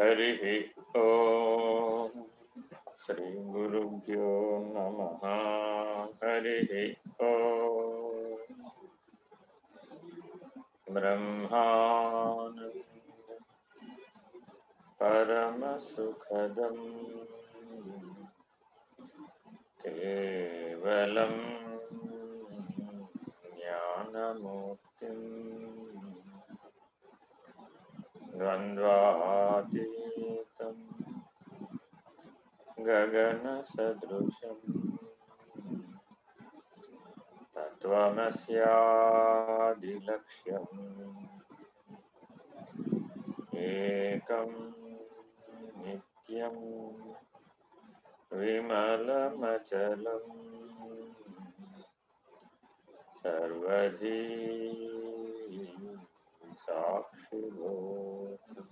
हरिः ॐ श्रीगुरुभ्यो नमः। हरिः ॐ ब्रह्मानन्द परमसुखदम्। केवलं ज्ञानमूर्तिम्। द्वन्द्वातीतं गगनसदृशम्। तत्त्वमस्यादिलक्ष्यम्। एकं नित्यं विमलमचलम्। सर्वधी साक्षिभूतम्।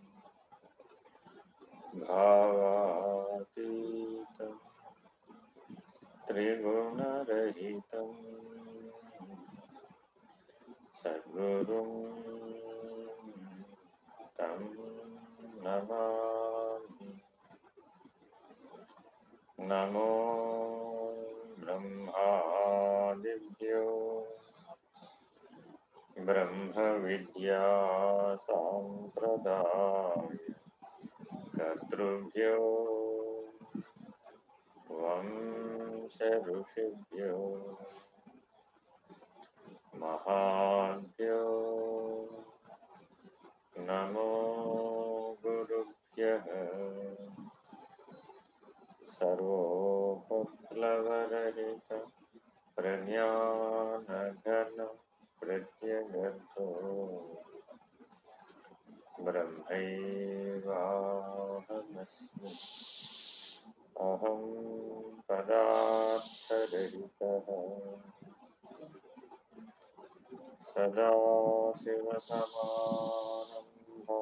भावातीतं त्रिगुणरहितं सद्गुरुं तं नमामि। नमो ब्रह्मादिभ्यो। साम्प्रदाय कर्तृभ्यो। वंशऋषिभ्यो महाभ्यो नमो गुरुभ्यः सर्वोपप्लवरहित प्रज्ञानघन प्रत्यगर्तो ब्रह्मैवाहमस्मि अहं पदार्थरहितः सदाशिवसमारम्भो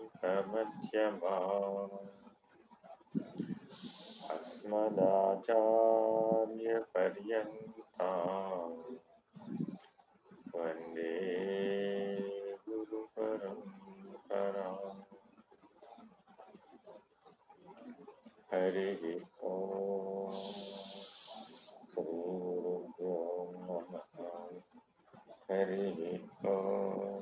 कृष्णसान्देकमध्यमा अस्मदाचार्यपर्यन्ता वंदे गुरुपरम्परा Hari Om Hari Om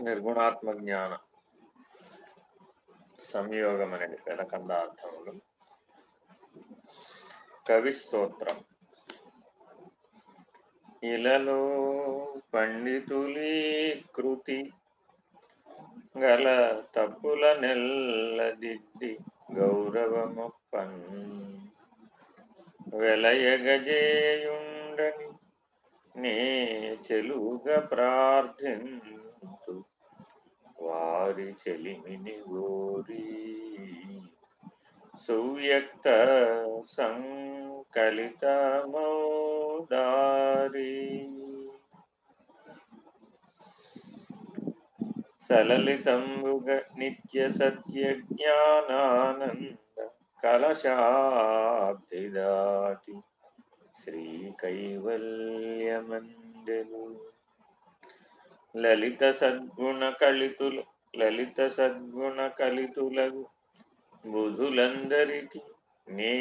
నిర్గుణాత్మ జ్ఞాన సంయోగం అనేది వెలకంద అర్థములు. కవి స్తోత్రం. ఇలలో పండితులీ కృతి గల తప్పుల నెల్లదిద్ది గౌరవమొప్పన్ వెలయగజేయుండని నే చెలుగా ప్రార్థింతు వారి చెలిమిని ఓరి. సువ్యక్త సంకలితమౌదారి సలలితంబుగ నిత్య సత్య జ్ఞానానంద కలశాబ్దిదాటి శ్రీ కైవల్యమందెలు లలిత సద్గుణ కలితులు లలిత సద్గుణ కలితులకు బుధులందరికి నే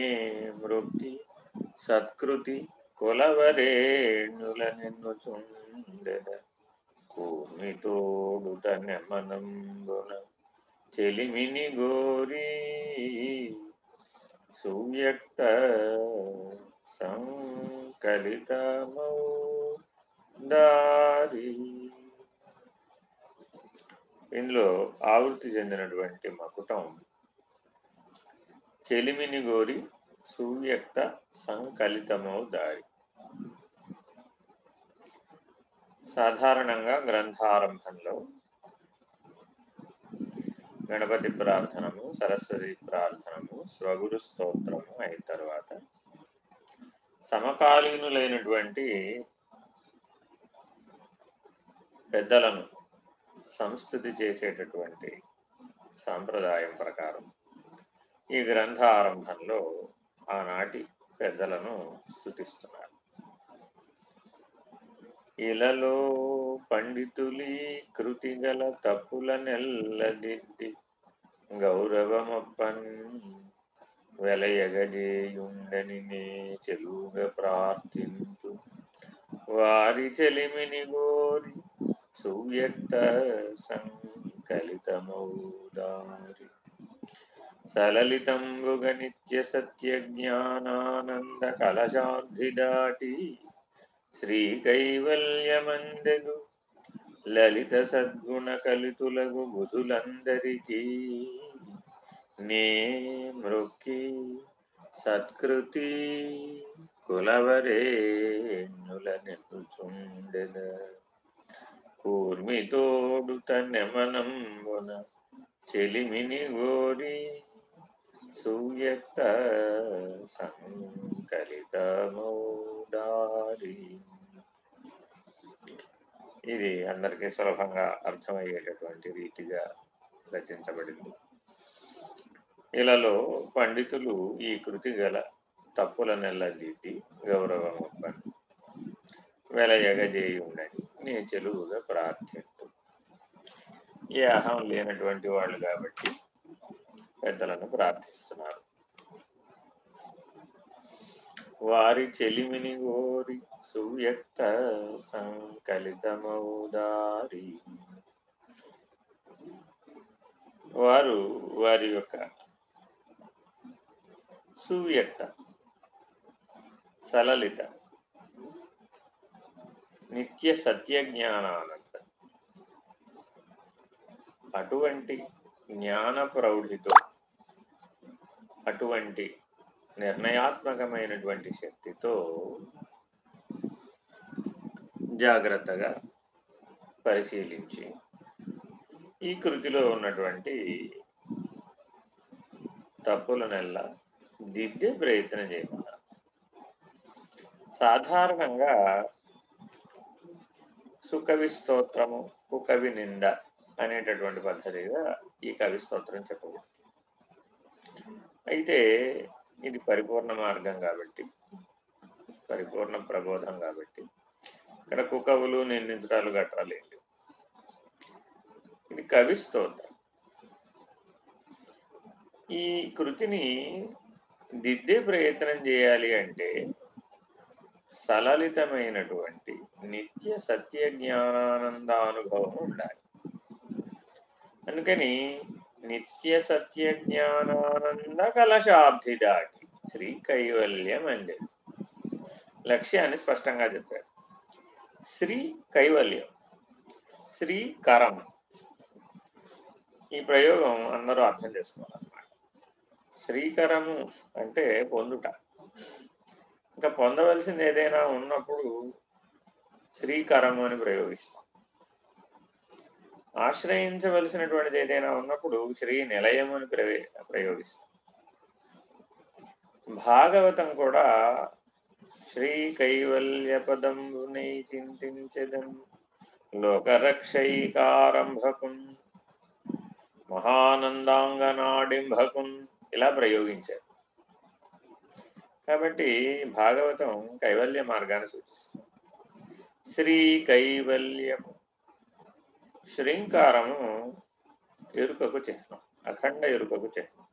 మృక్తి సత్కృతి కొలవరేణుల నిన్ను చుండెద కూర్మితోడుత చెలిమిని గోరీ సువ్యక్త సంకలితమౌ దారి ఇందులో ఆవృత్తి చెందినటువంటి మకుటం చెలిమిని గోరి సువ్యక్త సంకలితమో దారి సాధారణంగా గ్రంథారంభంలో గణపతి ప్రార్థనము సరస్వతి ప్రార్థనము స్వగురు స్తోత్రము అయిన తర్వాత సమకాలీనులైనటువంటి పెద్దలను సంస్థుతి చేసేటటువంటి సాంప్రదాయం ప్రకారం ఈ గ్రంథ ఆరంభంలో ఆనాటి పెద్దలను స్థుతిస్తున్నారు ఇలలో పండితులి కృతి గల తప్పుల నెల్లదిద్ది గౌరవమప్పన్ వెలయగజేయుండని నే చెలుగా ప్రార్థింతు. వారి చెలిమిని గోరి సువ్యక్త సంకలితమౌదారి. సలలితంబుగ నిత్య సత్య జ్ఞానానంద కలశాబ్ది దాటి శ్రీ కైవల్యమందగు లలిత సద్గుణ కలితులగు బుధులందరికీ. నే మృక్కి సత్కృతి కులవరేణుల నెప్పుచుండెద కూర్మితోడు నెమనంబున చెలిమిని గోరి సూయత్త సంకలితమౌదారి ఇది అందరికీ సులభంగా అర్థమయ్యేటటువంటి రీతిగా రచించబడింది. ఇలాలో పండితులు ఈ కృతి గల తప్పుల నెల్లదిద్ది గౌరవమప్పని వెలయగజేయి ఉండని నేను చెలువుగా ప్రార్థించు ఏ అహం లేనటువంటి వాళ్ళు కాబట్టి పెద్దలను ప్రార్థిస్తున్నారు. వారి చెలిమిని గోరి సువ్యక్త సంకలితమౌదారి. వారు వారి యొక్క సువ్యక్త సలలిత నిత్య సత్య జ్ఞానానంద అటువంటి జ్ఞాన ప్రౌఢితో అటువంటి నిర్ణయాత్మకమైనటువంటి శక్తితో జాగ్రత్తగా పరిశీలించి ఈ కృతిలో ఉన్నటువంటి తప్పులనెల్ల దిద్దే ప్రయత్నం చేయమన్నారు సాధారణంగా సుకవి స్తోత్రము కుకవి నింద అనేటటువంటి పద్ధతిగా ఈ కవి స్తోత్రం చెప్పబడింది అయితే ఇది పరిపూర్ణ మార్గం కాబట్టి పరిపూర్ణ ప్రబోధం కాబట్టి ఇక్కడ కుకవులు నిందించడాలు గట్రాలేదు ఇది కవి స్తోత్రం ఈ కృతిని దిద్దే ప్రయత్నం చేయాలి అంటే సలలితమైనటువంటి నిత్య సత్య జ్ఞానానందానుభవం ఉండాలి. అందుకని నిత్య సత్య జ్ఞానానంద కలశాబ్ది దాటి శ్రీ కైవల్యం అంది లక్ష్యాన్ని స్పష్టంగా చెప్పారు. శ్రీ కైవల్యం శ్రీ కరం ఈ ప్రయోగం అందరూ అర్థం చేసుకోవాలన్నమాట. శ్రీకరము అంటే పొందుట. ఇంకా పొందవలసింది ఏదైనా ఉన్నప్పుడు శ్రీకరము అని ప్రయోగిస్తాం. ఆశ్రయించవలసినటువంటిది ఏదైనా ఉన్నప్పుడు శ్రీ నిలయం అని ప్రవే ప్రయోగిస్తాం. భాగవతం కూడా శ్రీ కైవల్య పదంబునై చింతించదం లోకరక్షైకారంభకున్ మహానందాంగనాడింభకున్ ఇలా ప్రయోగించారు. కాబట్టి భాగవతం కైవల్య మార్గాన్ని సూచిస్తుంది. శ్రీ కైవల్యము శ్రీంకారము ఎరుకకు చిహ్నం అఖండ ఎరుకకు చిహ్నం.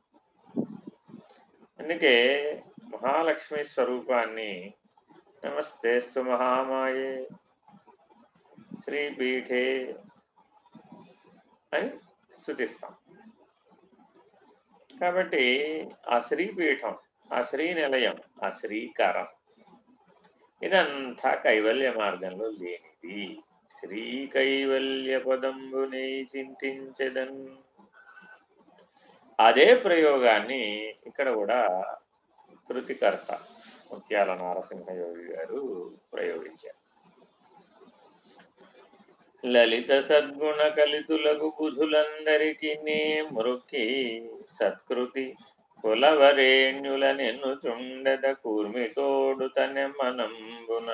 అందుకే మహాలక్ష్మి స్వరూపాన్ని నమస్తేస్తు మహామాయే శ్రీపీఠే అని స్థుతిస్తాం కాబట్టి ఆ శ్రీపీఠం ఆ శ్రీ నిలయం ఆ శ్రీకారం ఇదంతా కైవల్య మార్గంలో లేనిది. శ్రీ కైవల్య పదంబునే చింతించదన్. అదే ప్రయోగాన్ని ఇక్కడ కూడా కృతికర్త ముత్యాల నారసింహయోగి గారు ప్రయోగించారు. లలిత సద్గుణ కలితులకు బుధులందరికీ నే మృక్కి సత్కృతి కులవరేణ్యుల నిన్ను చుండెద కూర్మితోడు తనె మనంబున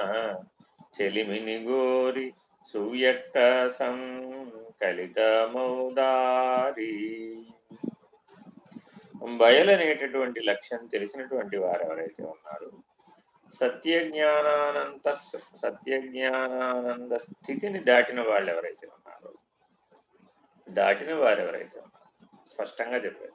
చెలిమిని గోరి సువ్యక్త సంకలితమౌదారి. బయలనేటటువంటి లక్ష్యం తెలిసినటువంటి వారు ఎవరైతే ఉన్నారు సత్యజ్ఞానానంత సత్యజ్ఞానానంద స్థితిని దాటిన వాళ్ళు ఎవరైతే ఉన్నారో దాటిన వారు ఎవరైతే ఉన్నారు స్పష్టంగా చెప్పారు.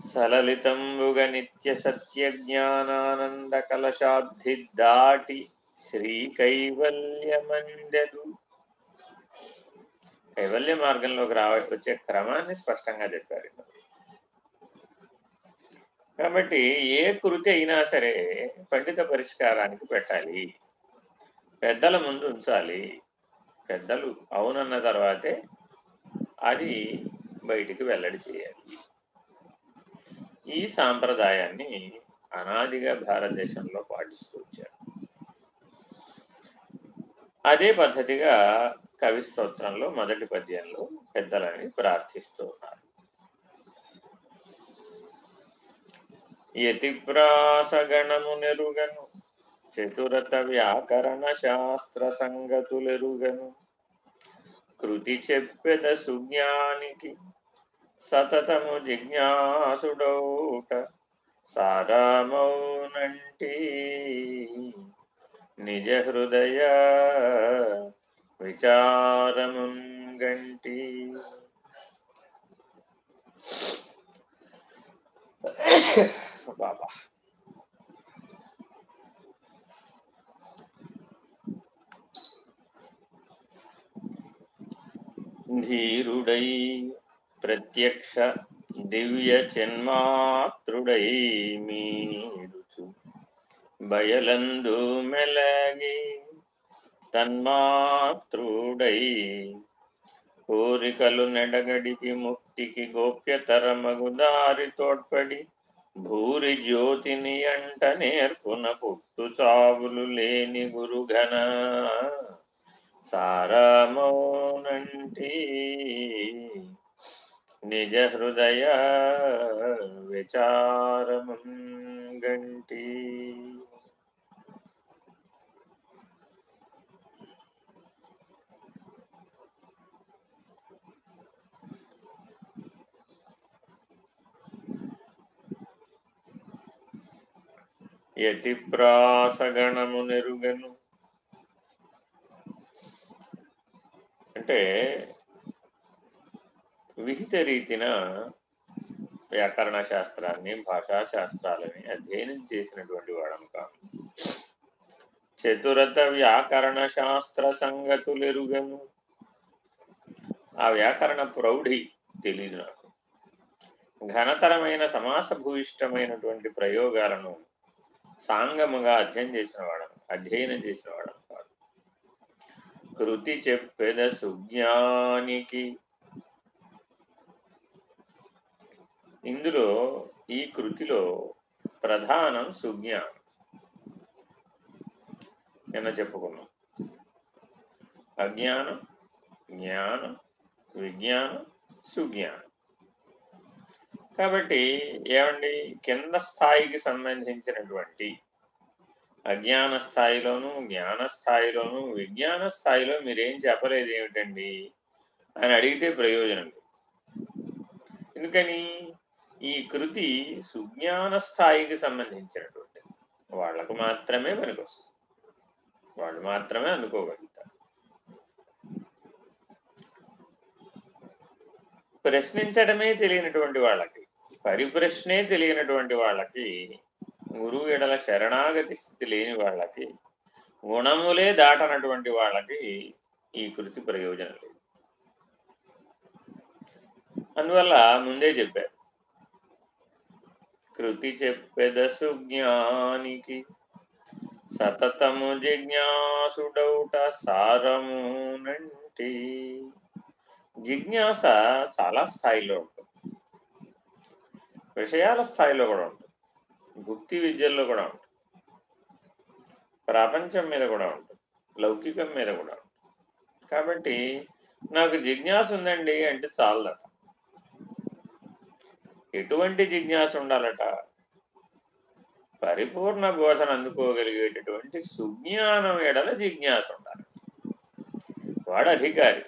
సలలితంబుగ నిత్య సత్యజ్ఞానానంద కలశాబ్ది దాటి శ్రీ కైవల్యమందెదు కైవల్య మార్గంలోకి రావ వచ్చే క్రమాన్ని స్పష్టంగా చెప్పారు కాబట్టి ఏ కృతి అయినా సరే పండిత పరిష్కారానికి పెట్టాలి. పెద్దల ముందు ఉంచాలి. పెద్దలు అవునన్న తర్వాతే అది బయటికి వెల్లడి చేయాలి. ఈ సాంప్రదాయాన్ని అనాదిగా భారతదేశంలో పాటిస్తూ వచ్చారు. అదే పద్ధతిగా కవి స్తోత్రంలో మొదటి పద్యంలో పెద్దలని ప్రార్థిస్తూ ఉన్నారు. యతిప్రాసగణము నెరుగను చతురత వ్యాకరణ శాస్త్ర సంగతులెరుగను కృతి చెప్పెద సుజ్ఞానికి సతతము జిజ్ఞాసుడౌట సారామౌనంటి నిజ హృదయ విచారముంగంటి. బాబా. ధీరుడై ప్రత్యక్ష దివ్య చిన్మాతృడై మీరుచు బయలందు మెలగి తన్మాతృడై కోరికలు నెడగడికి ముక్తికి గోప్యతరమగు దారి తోడ్పడి భూరి జ్యోతిని అంట నేర్పున పుట్టు చావులు లేని గురుఘన. సారామోనంటి నిజ హృదయ విచారముంగంటి యతిప్రాసగణము నెరుగను. అంటే విహిత రీతిన వ్యాకరణ శాస్త్రాన్ని భాషా శాస్త్రాలని అధ్యయనం చేసినటువంటి వాడము కాదు. చతురత వ్యాకరణ శాస్త్ర సంగతులెరుగను ఆ వ్యాకరణ ప్రౌఢి తెలియదు నాకు. ఘనతరమైన సమాస భూయిష్టమైనటువంటి ప్రయోగాలను సాంగముగా అధ్యయనం చేసిన వాడను అధ్యయనం చేసిన వాడను కాదు. కృతి చెప్పెద సుజ్ఞానికి ఇందులో ఈ కృతిలో ప్రధానం సుజ్ఞానం నిన్న చెప్పుకున్నాం. అజ్ఞానం జ్ఞానం విజ్ఞానం సుజ్ఞానం. కాబట్టి ఏమండి? కింద స్థాయికి సంబంధించినటువంటి అజ్ఞాన స్థాయిలోను జ్ఞాన స్థాయిలోను విజ్ఞాన స్థాయిలో మీరేం చెప్పలేదు ఏమిటండి? అని అడిగితే ప్రయోజనం ఎందుకని? ఈ కృతి సుజ్ఞాన స్థాయికి సంబంధించినటువంటి వాళ్ళకు మాత్రమే పనికొస్తుంది. వాళ్ళు మాత్రమే అనుకోగలుగుతారు. ప్రశ్నించడమే తెలియనటువంటి వాళ్ళకి పరిప్రశ్నే తెలియనటువంటి వాళ్ళకి గురువు ఎడల శరణాగతి స్థితి లేని వాళ్ళకి గుణములే దాటనటువంటి వాళ్ళకి ఈ కృతి ప్రయోజనం లేదు. అందువల్ల ముందే చెప్పారు కృతి చెప్పెదసు సుజ్ఞానికి సతతము జిజ్ఞాసుడౌట సారమునంటి. జిజ్ఞాస చాలా స్థాయిలో ఉంటుంది. విషయాల స్థాయిలో కూడా ఉంటుంది. గుప్తి విద్యల్లో కూడా ఉంటుంది. ప్రపంచం మీద కూడా ఉంటుంది. లౌకికం మీద కూడా ఉంటుంది. కాబట్టి నాకు జిజ్ఞాస ఉందండి అంటే చాలదట ఎటువంటి జిజ్ఞాస ఉండాలట? పరిపూర్ణ బోధన అందుకోగలిగేటటువంటి సుజ్ఞానం ఎడల జిజ్ఞాస ఉండాలి. వాడు అధికారి.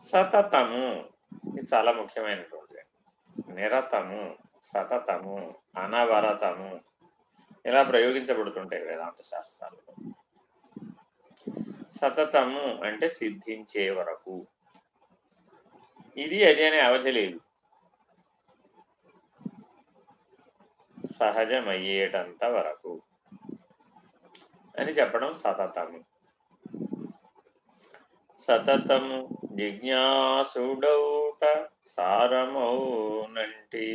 సతతము ఇది చాలా ముఖ్యమైనటువంటి నిరతము సతతము అనవరతము ఇలా ప్రయోగించబడుతుంటాయి వేదాంత శాస్త్రాలలో సతతము అంటే సిద్ధించే వరకు. ఇది అది అనే అవధి లేదు. సహజమయ్యేటంత వరకు అని చెప్పడం సతతము. సతతము జిజ్ఞాసుడౌట సారమౌనంటి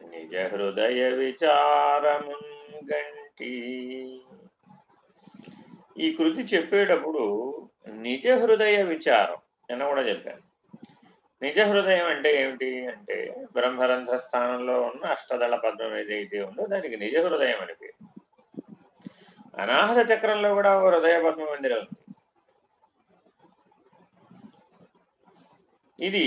నిజ హృదయ విచారమున్ గంటి ఈ కృతి చెప్పేటప్పుడు నిజ హృదయ విచారం అని కూడా చెప్పాను నిజ హృదయం అంటే ఏమిటి అంటే బ్రహ్మరంధ్ర స్థానంలో ఉన్న అష్టదళ పద్మం ఏదైతే ఉందో దానికి నిజ హృదయం అని పేరు. అనాహత చక్రంలో కూడా ఒక హృదయ పద్మ మందిరం ఉంది. ఇది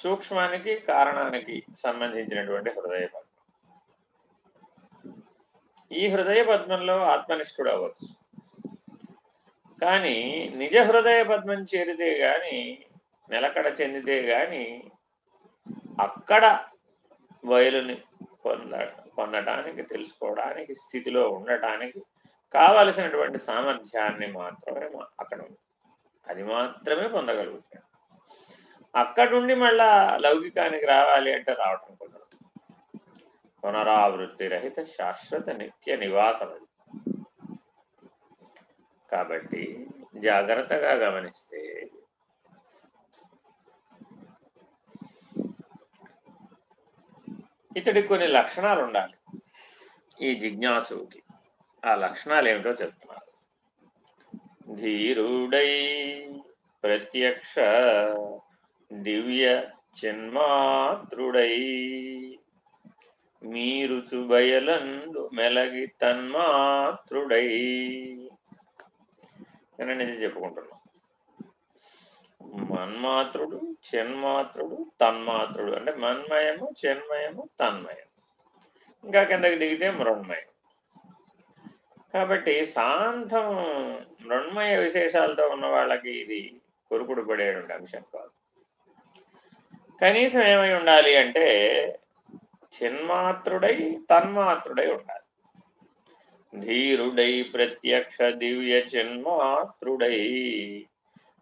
సూక్ష్మానికి కారణానికి సంబంధించినటువంటి హృదయ పద్మం. ఈ హృదయ పద్మంలో ఆత్మనిష్ఠుడు అవ్వచ్చు. కానీ నిజ హృదయ పద్మం చేరితే గాని నిలకడ చెందితే గాని అక్కడ బయలుని పొంద పొందటానికి తెలుసుకోవడానికి స్థితిలో ఉండటానికి కావలసినటువంటి సామర్థ్యాన్ని మాత్రమే అక్కడ ఉంది. అది మాత్రమే పొందగలుగుతాడు అక్కడుండి మళ్ళా లౌకికానికి రావాలి అంటే రావటం కుదరదు. పునరావృత్తి రహిత శాశ్వత నిత్య నివాసం అది కాబట్టి జాగ్రత్తగా గమనిస్తే ఇతడికి కొన్ని లక్షణాలు ఉండాలి. ఈ జిజ్ఞాసుకి ఆ లక్షణాలు ఏమిటో చెప్తున్నారు. ధీరుడై ప్రత్యక్ష దివ్య చిన్మాతృడై మీరు చుబయలందు మెలగి తన్మాతృడై నిజం చెప్పుకుంటున్నాం. మన్మాత్రుడు చిన్మాత్రుడు తన్మాత్రుడు. అంటే మన్మయము చెన్మయము తన్మయం ఇంకా కిందకి దిగితే మృణ్మయం. కాబట్టి శాంతం మృణ్మయ విశేషాలతో ఉన్న వాళ్ళకి ఇది కొరుకుడు పడేటువంటి అంశం కాదు. కనీసం ఏమై ఉండాలి అంటే చిన్మాత్రుడై తన్మాత్రుడై ఉండాలి. ధీరుడై ప్రత్యక్ష దివ్య జన్మాతృడై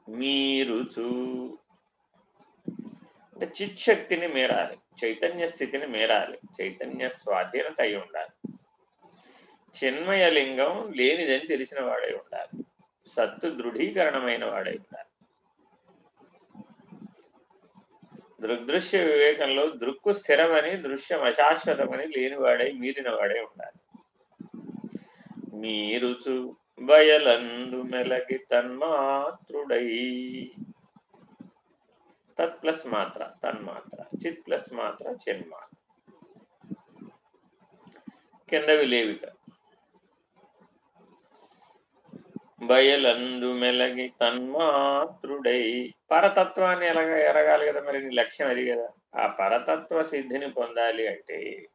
మీరుచు. అంటే చిచ్చక్తిని మేరాలి చైతన్య స్థితిని మేరాలి చైతన్య స్వాధీనత అయి ఉండాలి. చిన్మయలింగం లేనిదని తెలిసిన వాడై ఉండాలి. సత్తు దృఢీకరణమైన వాడై ఉండాలి. దృగ్దృశ్య వివేకంలో దృక్కు స్థిరమని దృశ్యం అశాశ్వతమని లేనివాడై మీరిన వాడే ఉండాలి. మీరుచు బయలందు మెలగి తన్మాత్రుడై. తత్ ప్లస్ మాత్ర తన్మాత్ర చిత్ ప్లస్ మాత్ర చిన్మాత్ర కిందవి లేవిక బయలందు మెలగి తన్మాత్రుడై. పరతత్వాన్ని ఎలాగ ఎరగాలి కదా మరి? నీ లక్ష్యం అది కదా. ఆ పరతత్వ సిద్ధిని పొందాలి అంటే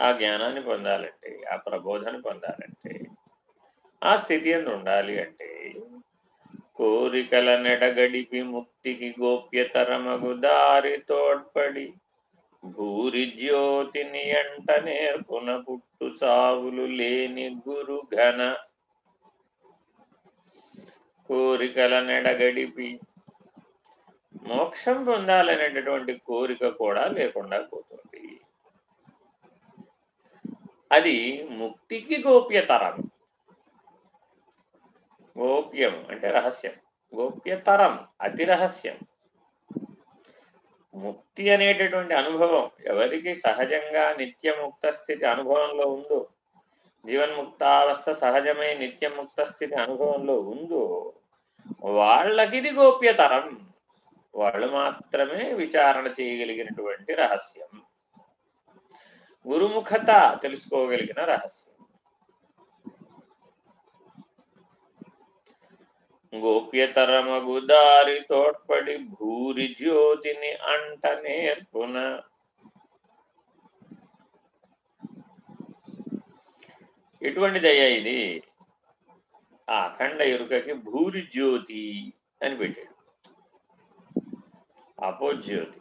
ఆ జ్ఞానాన్ని పొందాలంటే ఆ ప్రబోధన పొందాలంటే ఆ స్థితి ఎందు ఉండాలి అంటే కోరికల నెడగడిపి ముక్తికి గోప్యతరమగు దారి తోడ్పడి భూరి జ్యోతిని ఎంట నేర్పున పుట్టు చావులు లేని గురు ఘన. కోరికల నెడగడిపి మోక్షం పొందాలనేటటువంటి కోరిక కూడా లేకుండా పోతుంది. అది ముక్తికి గోప్యతరం. గోప్యం అంటే రహస్యం. గోప్యతరం అతి రహస్యం. ముక్తి అనేటటువంటి అనుభవం ఎవరికి సహజంగా నిత్యముక్త స్థితి అనుభవంలో ఉందో జీవన్ముక్తావస్థ సహజమై నిత్యముక్త స్థితి అనుభవంలో ఉందో వాళ్ళకిది గోప్యతరం. వాళ్ళు మాత్రమే విచారణ చేయగలిగినటువంటి రహస్యం. గురుముఖత తెలుసుకోగలిగిన రహస్యం. గోప్యతరమగు దారి తోడ్పడి భూరి జ్యోతిని అంట నేర్పున. ఎటువంటి దయ ఇది? ఆ అఖండ ఎరుకకి భూరి జ్యోతి అని పెట్టాడు. అపోజ్యోతి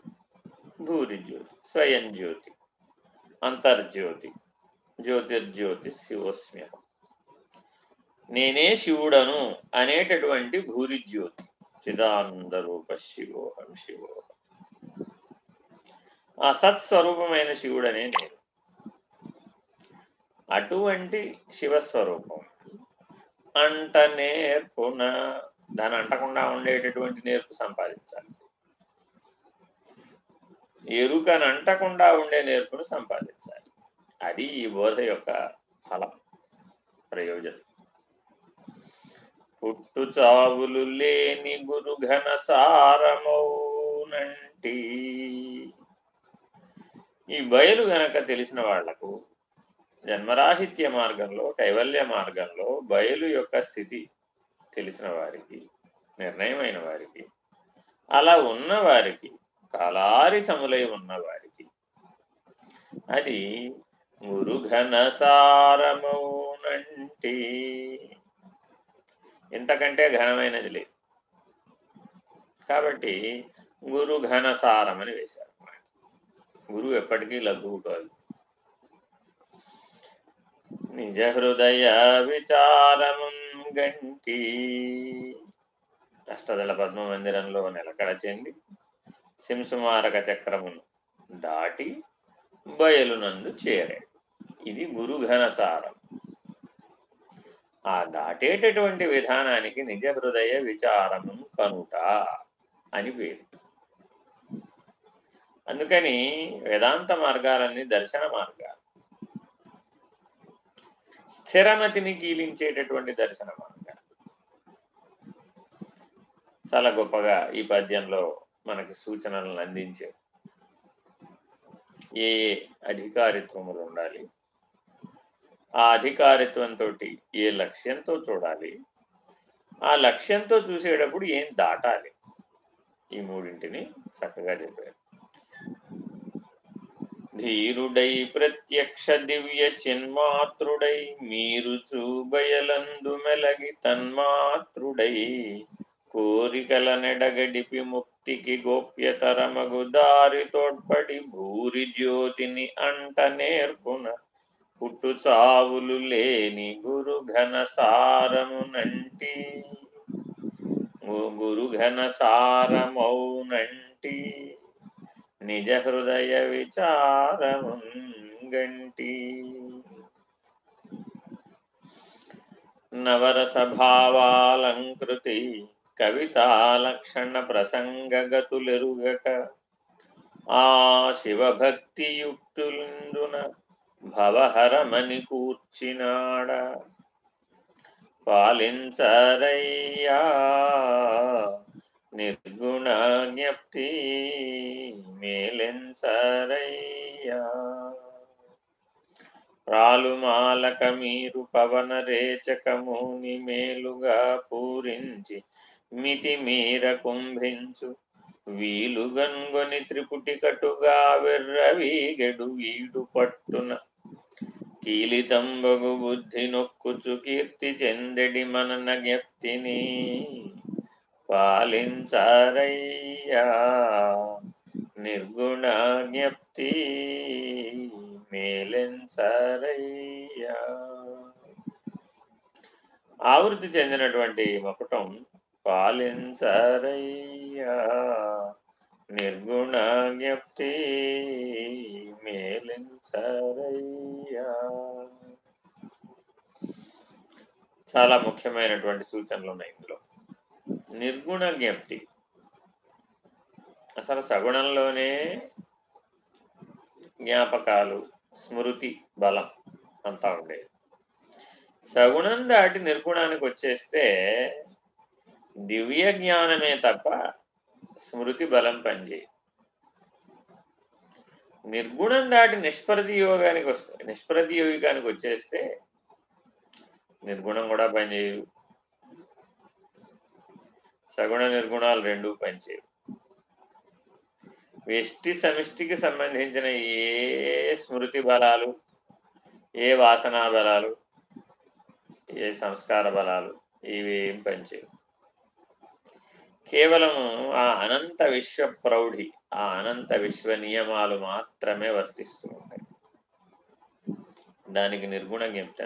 భూరి జ్యోతి స్వయం జ్యోతి. అంతర్జ్యోతి. జ్యోతిర్జ్యోతి శివస్మ్యహం నేనే శివుడను అనేటటువంటి భూరి జ్యోతి చిదానంద శివోహం శివోహం ఆ సత్స్వరూపమైన శివుడనే నేను. అటువంటి శివస్వరూపం. అంట నేర్పున. దాని అంటకుండా ఉండేటటువంటి నేర్పు సంపాదించాలి. ఎరుకను అంటకుండా ఉండే నేర్పును సంపాదించాలి. అది ఈ బోధ యొక్క ఫలం ప్రయోజనం. పుట్టు చావులు లేని గురుఘన సారమౌనంటి. ఈ బయలు గనక తెలిసిన వాళ్ళకు జన్మరాహిత్య మార్గంలో కైవల్య మార్గంలో బయలు యొక్క స్థితి తెలిసిన వారికి నిర్ణయమైన వారికి అలా ఉన్న వారికి కలారి సములై ఉన్న వారికి అది మురుఘన సారమౌనంటి ఇంతకంటే ఘనమైనది లేదు. కాబట్టి గురు ఘనసారం అని వేశారు. గురువు ఎప్పటికీ లఘువు కాదు. నిజ హృదయ విచారము గంటి. అష్టదళ పద్మ మందిరంలో నిలకడ చెంది సింసుమారక చక్రమును దాటి బయలునందు చేరే. ఇది గురుఘనసారం ఆ దాటేటటువంటి విధానానికి నిజ హృదయ విచారము కనుట అని పేరు. అందుకని వేదాంత మార్గాలన్నీ దర్శన మార్గాలు. స్థిరమతిని కీలించేటటువంటి దర్శన మార్గాలు. చాలా గొప్పగా ఈ పద్యంలో మనకి సూచనలను అందించేవి ఏ ఏ అధికారిత్వములు ఉండాలి? ఆ అధికారిత్వంతో ఏ లక్ష్యంతో చూడాలి? ఆ లక్ష్యంతో చూసేటప్పుడు ఏం దాటాలి? ఈ మూడింటిని చక్కగా చెప్పారు. ధీరుడై ప్రత్యక్ష దివ్య చిన్మాతృడై మీరు చూబయలందు మెలగి తన్మాతృడై కోరికల నెడగడిపి భక్తికి గోప్యతరమగు దారి తోడ్పడి భూరి జ్యోతిని అంట నేర్పున పుట్టు చావులు లేని గురు ఘన సారమునంటి గురు ఘన సారమౌనంటి నిజ హృదయ విచారముంగంటి నవరస భావాలంకృతి కవితాలక్షణ ప్రసంగగతులెరుగక ఆ శివభక్తియుక్తులుందున భవహరమని కూర్చినాడ పాలించరయ్యా నిర్గుణ జ్ఞప్తి మేలించరయ్యా. రాలుమాలక మీరు పవన రేచకముని మేలుగా పూరించి మితిమీర కుంభించు. వీలుగన్గొని త్రిపుటి కటుగా వెర్రవీగెడు వీడు పట్టున. కీలితంబగు బుద్ధి నొక్కుచు కీర్తి చెందెడి మనన జ్ఞప్తిని. పాలించారయ్యా నిర్గుణ జ్ఞప్తి మేలెంచారయ్యా. ఆవృత్తి చెందినటువంటి మకుటం పాలించారయ్యా. నిర్గుణ జ్ఞప్తి మేలించరయ్యా. చాలా ముఖ్యమైనటువంటి సూచనలు ఉన్నాయి ఇందులో. నిర్గుణ జ్ఞప్తి అసలు సగుణంలోనే జ్ఞాపకాలు స్మృతి బలం అంతా ఉండేది. సగుణం దాటి నిర్గుణానికి వచ్చేస్తే దివ్య జ్ఞానమే తప్ప స్మృతి బలం పనిచేయి నిర్గుణం దాటి నిష్ప్రతి యోగానికి వస్తే నిష్ప్రతి యోగానికి వచ్చేస్తే నిర్గుణం కూడా పనిచేయవు సగుణ నిర్గుణాలు రెండు పనిచేయవు. వ్యష్టి సమిష్టికి సంబంధించిన ఏ స్మృతి బలాలు ఏ వాసనా బలాలు ఏ సంస్కార బలాలు ఇవి ఏం పనిచేయవు. కేవలము ఆ అనంత విశ్వ ప్రౌఢి ఆ అనంత విశ్వ నియమాలు మాత్రమే వర్తిస్తూ ఉంటాయి. దానికి నిర్గుణ జ్ఞప్తి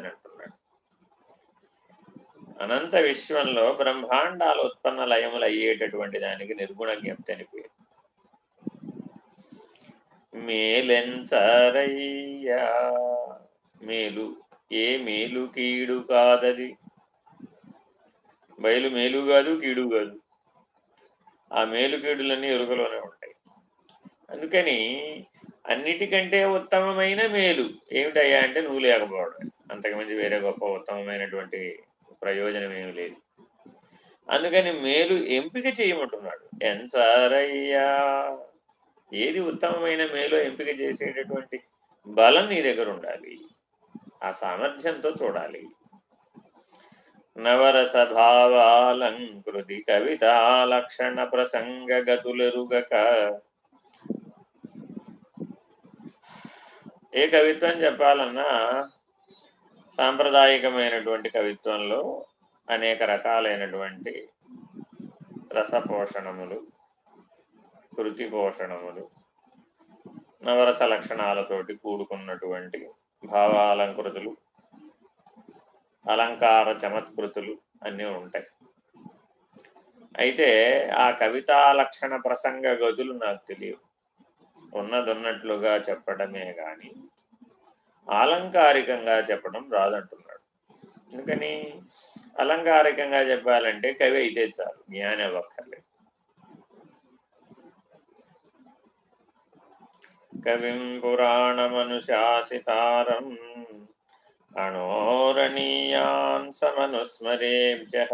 అనంత విశ్వంలో బ్రహ్మాండాలు ఉత్పన్న లయములు అయ్యేటటువంటి దానికి నిర్గుణ జ్ఞప్తి అని పేరు మేలెన్సరయ్యా మేలు ఏ మేలు కీడు కాదది. బయలు మేలు కాదు కీడు కాదు. ఆ మేలుకీడులన్నీ ఎరుకలోనే ఉంటాయి. అందుకని అన్నిటికంటే ఉత్తమమైన మేలు ఏమిటయ్యా అంటే నువ్వు లేకపోవడం అంతకుమించి వేరే గొప్ప ఉత్తమమైనటువంటి ప్రయోజనం ఏమి లేదు. అందుకని మేలు ఎంపిక చేయమంటున్నాడు. ఎన్సారయ్యా ఏది ఉత్తమమైన మేలు ఎంపిక చేసేటటువంటి బలం నీ దగ్గర ఉండాలి. ఆ సామర్థ్యంతో చూడాలి. నవరస కవితాలక్షణ కవితా లక్షణ ప్రసంగ గతులెరుగక ఏ కవిత్వం చెప్పాలన్నా సాంప్రదాయకమైనటువంటి కవిత్వంలో అనేక రకాలైనటువంటి రసపోషణములు కృతి పోషణములు నవరస లక్షణాలతోటి కూడుకున్నటువంటి భావాలంకృతులు అలంకార చమత్కృతులు అన్నీ ఉంటాయి. అయితే ఆ కవితా లక్షణ ప్రసంగ గదులు నాకు తెలియవు. ఉన్నదున్నట్లుగా చెప్పడమే గాని అలంకారికంగా చెప్పడం రాదంటున్నాడు. ఎందుకని? అలంకారికంగా చెప్పాలంటే కవి అయితే చాలు జ్ఞానం అవ్వక్కర్లేదు. కవిం పురాణమనుశాసితారం అణోరణీయాన్ సమనుస్మరేభ్య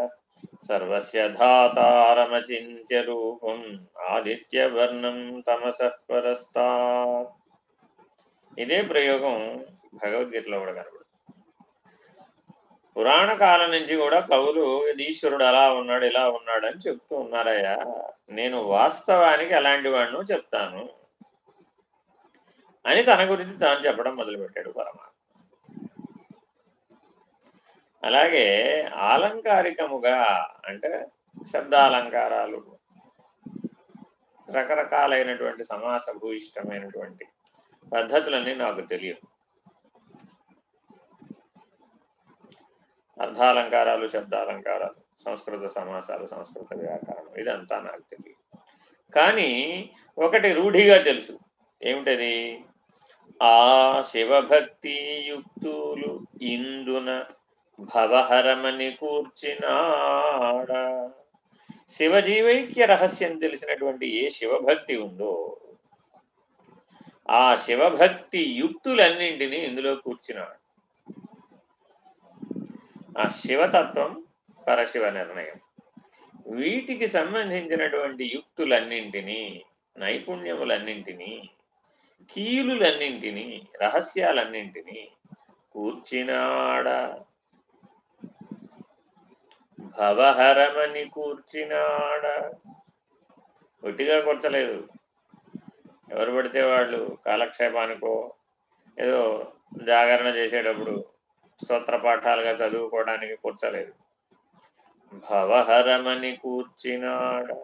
సర్వస్య ధాతారమచింత్య రూపం ఆదిత్యవర్ణం తమస పరస్తా ఇదే ప్రయోగం భగవద్గీతలో కూడా కనబడుతుంది. పురాణ కాలం నుంచి కూడా కవులు ఈశ్వరుడు అలా ఉన్నాడు ఇలా ఉన్నాడు అని చెప్తూ ఉన్నారయ్యా. నేను వాస్తవానికి అలాంటి వాడిను చెప్తాను అని తన గురించి తాను చెప్పడం మొదలుపెట్టాడు పరమాత్మ. అలాగే ఆలంకారికముగా అంటే శబ్దాలంకారాలు రకరకాలైనటువంటి సమాస భూయిష్టమైనటువంటి పద్ధతులన్నీ నాకు తెలియదు. అర్థాలంకారాలు శబ్దాలంకారాలు సంస్కృత సమాసాలు సంస్కృత వ్యాకరణం ఇదంతా నాకు తెలియదు. కానీ ఒకటి రూఢిగా తెలుసు. ఏమిటది? ఆ శివభక్తియుక్తులు ఇందున భవహరమని కూర్చినాడ. శివజీవైక్య రహస్యం తెలిసినటువంటి ఏ శివభక్తి ఉందో ఆ శివభక్తి యుక్తులన్నింటినీ ఇందులో కూర్చున్నాడు ఆ శివతత్వం పరశివ నిర్ణయం. వీటికి సంబంధించినటువంటి యుక్తులన్నింటినీ నైపుణ్యములన్నింటినీ కీలులన్నింటినీ రహస్యాలన్నింటినీ కూర్చినాడ. భవహరమని కూర్చినాడ. ఒట్టిగా కూర్చలేదు. ఎవరు పడితే వాళ్ళు కాలక్షేపానికో ఏదో జాగరణ చేసేటప్పుడు స్తోత్ర పాఠాలుగా చదువుకోవడానికి కూర్చలేదు. భవహరమని కూర్చినాడ.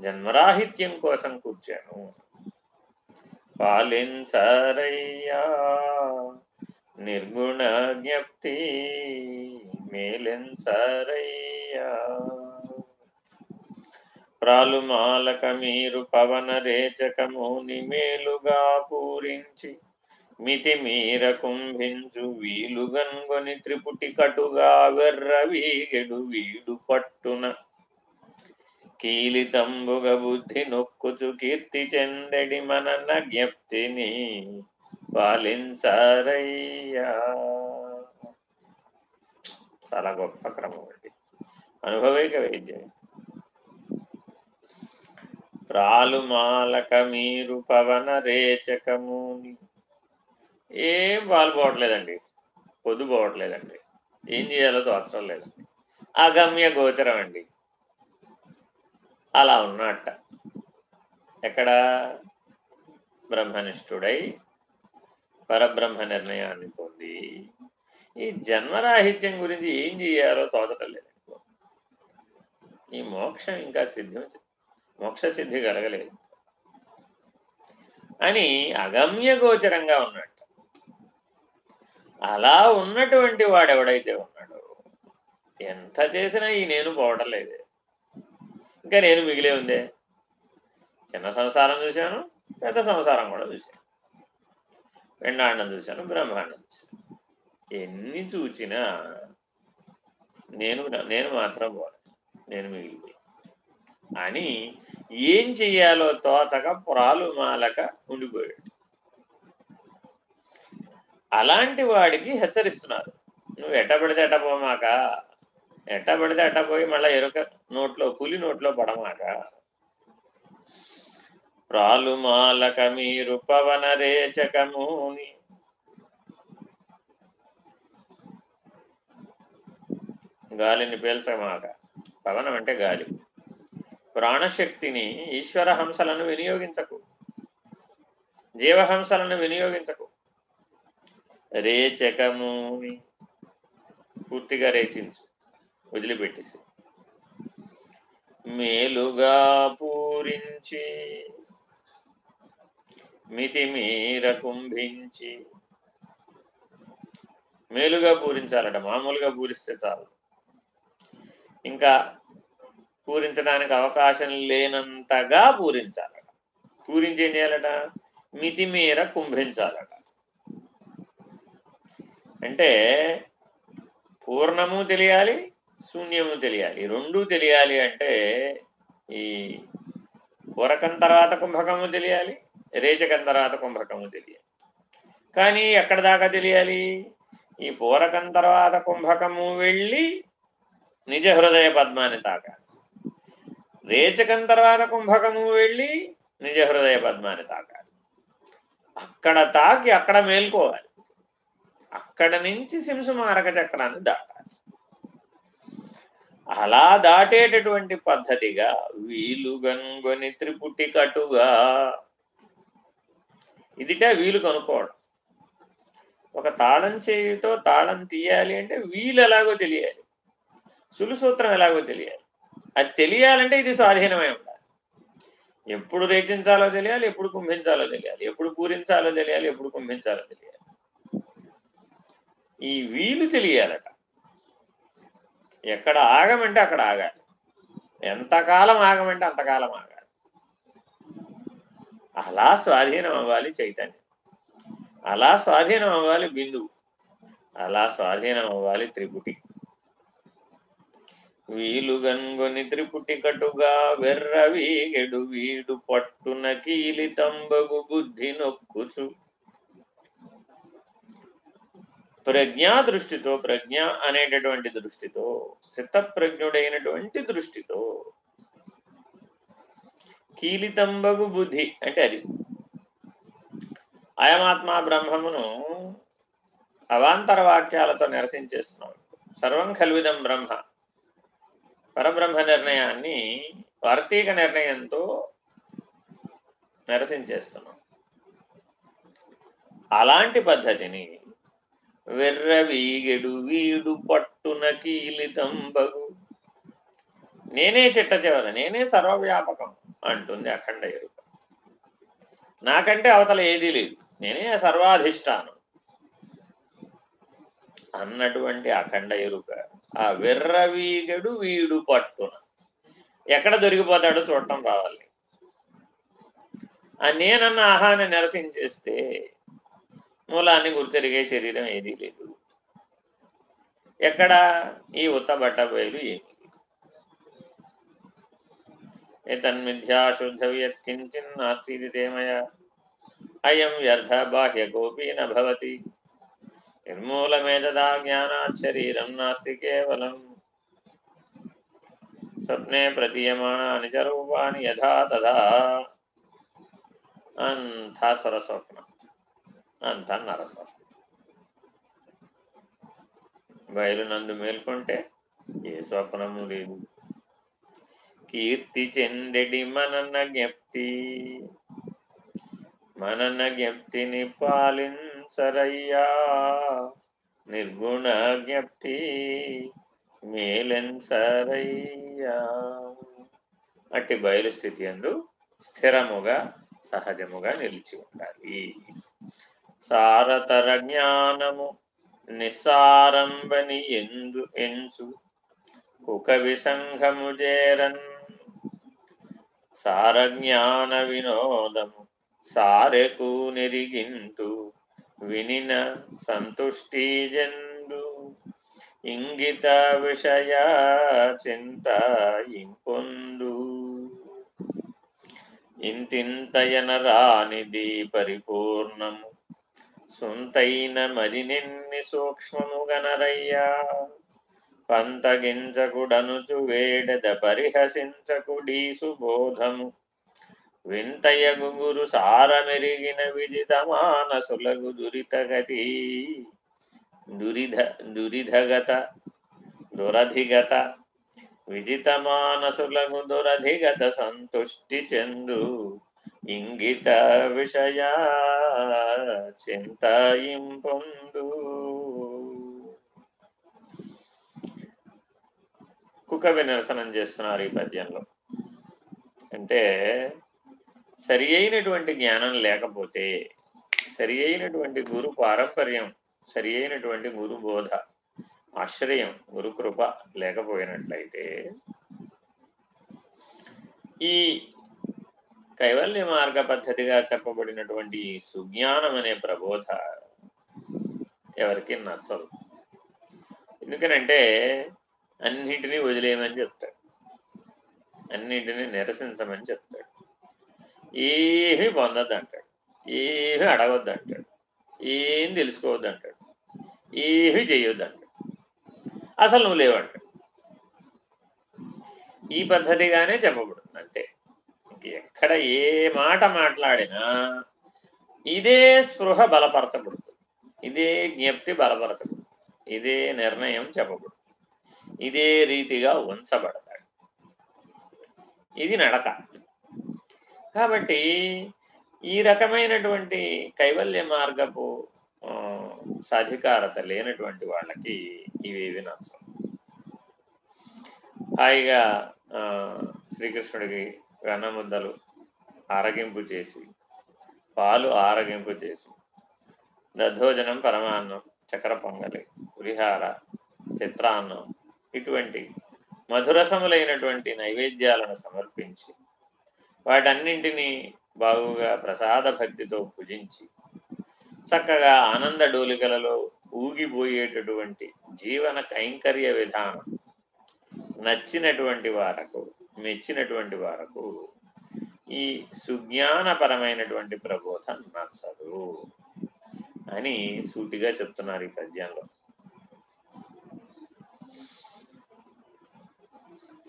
జన్మరాహిత్యం కోసం కూర్చాను. పాలించరయ్యా నిర్గుణ జ్ఞప్తి మేలెన్సరయ్యా ప్రాలుమాలక మీరు పవన రేచకముని మేలుగా పూరించి మితి మీర కుంభించు వీలుగన్గొని త్రిపుటి కటుగా వెర్ర వీగెడు వీడు పట్టున. కీలితంబుగ బుద్ధి నొక్కుచు కీర్తి చెందడి మనన జ్ఞప్తిని బాలించారయ్యా. చాలా గొప్ప క్రమం అండి అనుభవిక వైద్యం. ప్రాలుమాలక మీరు పవన రేచకముని. ఏం పాల్పోవట్లేదండి పొద్దు పోవట్లేదండి. ఏం చేయాలో తోచడం లేదండి. అగమ్య గోచరం అండి. అలా ఉన్నట్ట. ఎక్కడ? బ్రహ్మనిష్ఠుడై పరబ్రహ్మ నిర్ణయాన్ని పొంది ఈ జన్మరాహిత్యం గురించి ఏం చేయాలో తోచడం లేదు ఈ మోక్షం ఇంకా సిద్ధి మోక్ష సిద్ధి కలగలేదు. అని అగమ్య గోచరంగా ఉన్నట్టు అలా ఉన్నటువంటి వాడెవడైతే ఉన్నాడో ఎంత చేసినా ఈ నేను పోవటలేదే. ఇంకా నేను మిగిలే ఉందే? చిన్న సంసారం చూశాను పెద్ద సంసారం కూడా చూశాను. పెండాండం చూశాను బ్రహ్మాండం చూశాను. ఎన్ని చూచినా నేను నేను మాత్రం పోను. నేను మిగిలిపోయి. అని ఏం చెయ్యాలో తోచక పురాలు మాలక ఉండిపోయాడు. అలాంటి వాడికి హెచ్చరిస్తున్నారు. నువ్వు ఎట్ట పడితే ఎట్ట పోమాక ఎట్ట పడితే పోయి మళ్ళీ ఎరుక నోట్లో పులి నోట్లో పడమాక రాలుమాలక మీరు పవన రేచకముని గాలిని పేల్చమాక. పవనం అంటే గాలి. ప్రాణశక్తిని ఈశ్వర హంసలను వినియోగించకు. జీవహంసలను వినియోగించకు. రేచకముని పూర్తిగా రేచించు. వదిలిపెట్టేసి. మేలుగా పూరించి. మితిమీర కుంభించి. మేలుగా పూరించాలట మామూలుగా పూరిస్తే చాలు. ఇంకా పూరించడానికి అవకాశం లేనంతగా పూరించాలట. పూరించి ఏం చేయాలట? మితిమీర కుంభించాలట. అంటే పూర్ణము తెలియాలి శూన్యము తెలియాలి. రెండూ తెలియాలి అంటే ఈ పూరకం తర్వాత కుంభకము తెలియాలి రేచకందరాత కుంభకము తెలియాలి. కానీ ఎక్కడ దాకా తెలియాలి? ఈ పూరకం తర్వాత కుంభకము వెళ్ళి నిజ హృదయ పద్మాన్ని తాకాలి. రేచకం తర్వాత కుంభకము వెళ్ళి నిజ హృదయ పద్మాన్ని తాకాలి. అక్కడ తాకి అక్కడ మేల్కోవాలి. అక్కడ నుంచి సింసుమారక చక్రాన్ని దాటాలి. అలా దాటేటటువంటి పద్ధతిగా వీలు గనుగొని త్రిపుటి కటుగా ఇదిట వీలు కనుక్కోవడం. ఒక తాళం చేయితో తాళం తీయాలి అంటే వీలు ఎలాగో తెలియాలి. సులుసూత్రం ఎలాగో తెలియాలి. అది తెలియాలంటే ఇది స్వాధీనమై ఉండాలి. ఎప్పుడు రేచించాలో తెలియాలి ఎప్పుడు కుంభించాలో తెలియాలి ఎప్పుడు పూరించాలో తెలియాలి ఎప్పుడు కుంభించాలో తెలియాలి. ఈ వీలు తెలియాలట. ఎక్కడ ఆగమంటే అక్కడ ఆగాలి. ఎంతకాలం ఆగమంటే అంతకాలం ఆగాలి అలా స్వాధీనం అవ్వాలి చైతన్యం. అలా స్వాధీనం అవ్వాలి బిందువు. అలా స్వాధీనం అవ్వాలి త్రిపుటి. వీలు వీలుగన్గొని త్రిపుటి కటుగా వెర్రవీగెడు వీడు పట్టున కీలితంబగు బుద్ధి నొక్కుచు. ప్రజ్ఞా దృష్టితో ప్రజ్ఞ అనేటటువంటి దృష్టితో సిద్ధప్రజ్ఞుడైనటువంటి దృష్టితో కీలితంబగు బుద్ధి అంటే అది. అయమాత్మ బ్రహ్మమును అవాంతర వాక్యాలతో నిరసించేస్తున్నాం సర్వం కల్విదం బ్రహ్మ. పరబ్రహ్మ నిర్ణయాన్ని వార్తీక నిర్ణయంతో నిరసించేస్తున్నాం. అలాంటి పద్ధతిని వెర్రవీగెడు వీడు పట్టున కీలితంబగు. నేనే చిట్ట చివర నేనే సర్వవ్యాపకం. అంటుంది అఖండ ఎరుక నాకంటే అవతల ఏదీ లేదు. నేనే సర్వాధిష్టానం. అన్నటువంటి అఖండ ఎరుక ఆ విర్రవీగడు వీడు పట్టున. ఎక్కడ దొరికిపోతాడో చూడటం రావాలి. ఆ నేనన్న ఆహాన్ని నిరసించేస్తే మూలాన్ని గుర్తెరిగే శరీరం ఏదీ లేదు. ఎక్కడ? ఈ ఉత్త బట్ట ఏమి ఏమి ఎతన్మిథ్యాశుద్ధవ్యత్కించిన్నాస్తి తేమయ అయం వ్యర్థ బాహ్యకోపీ నవతి నిర్మూలమేదా జ్ఞానాత్ శరీరం నాస్తి కేవలం స్వప్నే ప్రతీయమాణాని చ రూపాన్ని యథా తథా అంతా స్వరస్వప్నం అంతా నరస్వప్నం బయలు నందు మేల్కొంటే ఏ స్వప్నము లేదు కీర్తి చెందెడి మనన జ్ఞప్తి. మనన జ్ఞప్తిని పాలించరయ్యా. నిర్గుణ జ్ఞప్తి మేలెన్సరయ్యా. అట్టి బయలు స్థితి అందు స్థిరముగా సహజముగా నిలిచి ఉండాలి. సారతర జ్ఞానము నిస్సారంబని ఎందు ఎంచు. కుక విసంఘము చేరన్ సారజ్ఞాన వినోదము సారెకు నిరిగింతు వినిన సంతుష్టి జందు. ఇంగిత విషయ చింత ఇంపొందు. ఇంతింతయన రానిది పరిపూర్ణము. సొంతైన మరినెన్ని సూక్ష్మము గనరయ్యా. పంతగించకుడనుచు వేడద పరిహసించకుడీ సుబోధము వింతయగు గురు సారమెరిగిన విజిత మానసులగు దురితగతి. దురిధ దురిధగత దురధిగత విజిత మానసులగు దురధిగత సంతుష్టి చెందు. ఇంగిత విషయ చింతాయింపొందు కుకవి నిరసనం చేస్తున్నారు ఈ పద్యంలో. అంటే సరి అయినటువంటి జ్ఞానం లేకపోతే సరి అయినటువంటి గురు పారంపర్యం సరి అయినటువంటి గురు బోధ ఆశ్రయం గురుకృప లేకపోయినట్లయితే ఈ కైవల్య మార్గ పద్ధతిగా చెప్పబడినటువంటి సుజ్ఞానం అనే ప్రబోధ ఎవరికి నచ్చదు. ఎందుకనంటే అన్నింటినీ వదిలేయమని చెప్తాడు. అన్నింటినీ నిరసించమని చెప్తాడు. ఏమీ పొందద్దు అంటాడు ఏమీ అడగొద్దు అంటాడు ఏం తెలుసుకోవద్దు అంటాడు ఏమీ చేయొద్దు అంటాడు అసలు నువ్వు లేవంటాడు. ఈ పద్ధతిగానే చెప్పబడుతుంది అంతే. ఎక్కడ ఏ మాట మాట్లాడినా ఇదే స్పృహ బలపరచబడుతుంది ఇదే జ్ఞప్తి బలపరచబడుతుంది ఇదే నిర్ణయం చెప్పకూడదు. ఇదే రీతిగా ఉంచబడతాడు. ఇది నడక. కాబట్టి ఈ రకమైనటువంటి కైవల్య మార్గపు సాధికారత లేనటువంటి వాళ్ళకి ఇవేవి నచ్చం హాయిగా శ్రీకృష్ణుడికి వెన్నముద్దలు ఆరగింపు చేసి పాలు ఆరగింపు చేసి దద్దోజనం పరమాన్నం చక్ర పొంగలి పులిహార చిత్రాన్నం ఇటువంటి మధురసములైనటువంటి నైవేద్యాలను సమర్పించి వాటన్నింటినీ బాగుగా ప్రసాద భక్తితో పూజించి చక్కగా ఆనంద డోలికలలో ఊగిపోయేటటువంటి జీవన కైంకర్య విధానం నచ్చినటువంటి వారకు మెచ్చినటువంటి వారకు ఈ సుజ్ఞానపరమైనటువంటి ప్రబోధం నచ్చదు అని సూటిగా చెప్తున్నారు ఈ పద్యంలో.